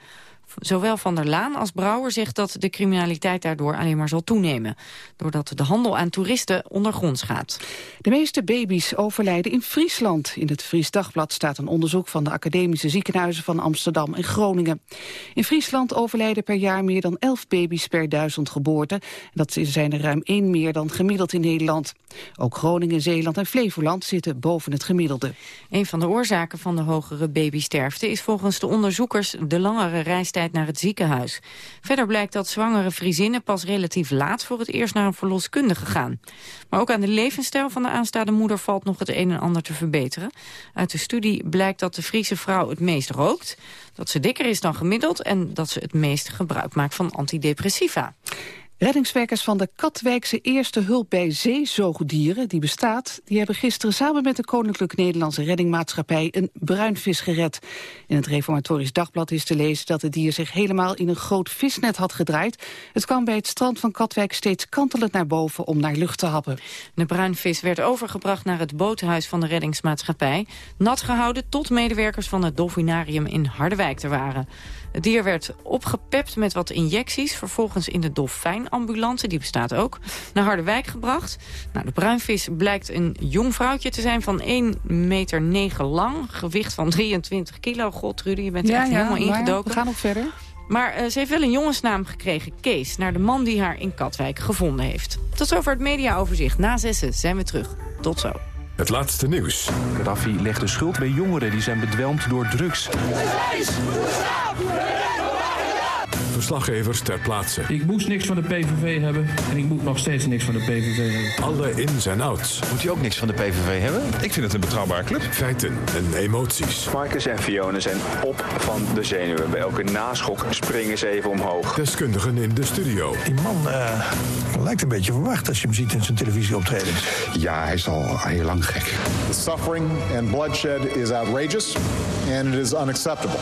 Zowel Van der Laan als Brouwer zegt dat de criminaliteit daardoor alleen maar zal toenemen. Doordat de handel aan toeristen ondergronds gaat. De meeste baby's overlijden in Friesland. In het Fries Dagblad staat een onderzoek van de academische ziekenhuizen van Amsterdam en Groningen. In Friesland overlijden per jaar meer dan 11 baby's per duizend geboorten. Dat zijn er ruim één meer dan gemiddeld in Nederland. Ook Groningen, Zeeland en Flevoland zitten boven het gemiddelde. Een van de oorzaken van de hogere babysterfte is volgens de onderzoekers de langere reistijd naar het ziekenhuis. Verder blijkt dat zwangere Friezinnen pas relatief laat voor het eerst naar een verloskundige gaan. Maar ook aan de levensstijl van de aanstaande moeder valt nog het een en ander te verbeteren. Uit de studie blijkt dat de Friese vrouw het meest rookt, dat ze dikker is dan gemiddeld en dat ze het meest gebruik maakt van antidepressiva. Reddingswerkers van de Katwijkse Eerste Hulp bij Zeezoogdieren, die bestaat, die hebben gisteren samen met de Koninklijke Nederlandse Reddingmaatschappij een bruinvis gered. In het Reformatorisch Dagblad is te lezen dat het dier zich helemaal in een groot visnet had gedraaid. Het kwam bij het strand van Katwijk steeds kantelend naar boven om naar lucht te happen. De bruinvis werd overgebracht naar het boothuis van de Reddingsmaatschappij, nat gehouden tot medewerkers van het Dolfinarium in Harderwijk er waren. Het dier werd opgepept met wat injecties. Vervolgens in de dolfijnambulance, die bestaat ook, naar Harderwijk gebracht. Nou, de bruinvis blijkt een jong vrouwtje te zijn van 1 meter 9 lang. Gewicht van 23 kilo. God, Rudy, je bent er echt helemaal ingedoken. we gaan nog verder. Maar uh, ze heeft wel een jongensnaam gekregen, Kees, naar de man die haar in Katwijk gevonden heeft. Tot zover het mediaoverzicht. Na zessen zijn we terug. Tot zo. Het laatste nieuws. Gaddafi legt de schuld bij jongeren die zijn bedwelmd door drugs. Verslaggevers ter plaatse. Ik moest niks van de PVV hebben en ik moet nog steeds niks van de PVV hebben. Alle ins en outs. Moet u ook niks van de PVV hebben? Ik vind het een betrouwbare club. Feiten en emoties. Marcus en Fiona zijn op van de zenuwen. Bij elke naschok springen ze even omhoog. Deskundigen in de studio. Die man uh, lijkt een beetje verwacht als je hem ziet in zijn televisieoptreden. Ja, hij is al heel lang gek. The suffering and bloodshed is outrageous and it is unacceptable.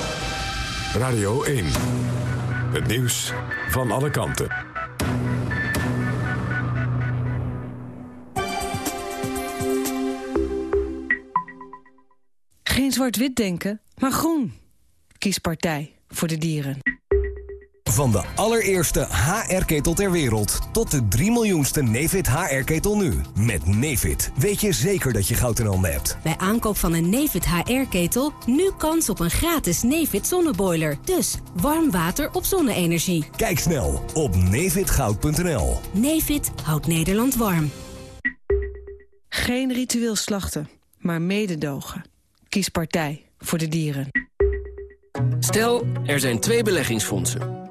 Radio 1. Het nieuws van alle kanten. Geen zwart-wit denken, maar groen. Kies Partij voor de Dieren. Van de allereerste HR-ketel ter wereld tot de 3 miljoenste Nefit HR-ketel nu. Met Nefit weet je zeker dat je goud in handen hebt. Bij aankoop van een Nefit HR-ketel nu kans op een gratis Nefit zonneboiler. Dus warm water op zonne-energie. Kijk snel op nefitgoud.nl. Nefit houdt Nederland warm. Geen ritueel slachten, maar mededogen. Kies partij voor de dieren. Stel, er zijn twee beleggingsfondsen.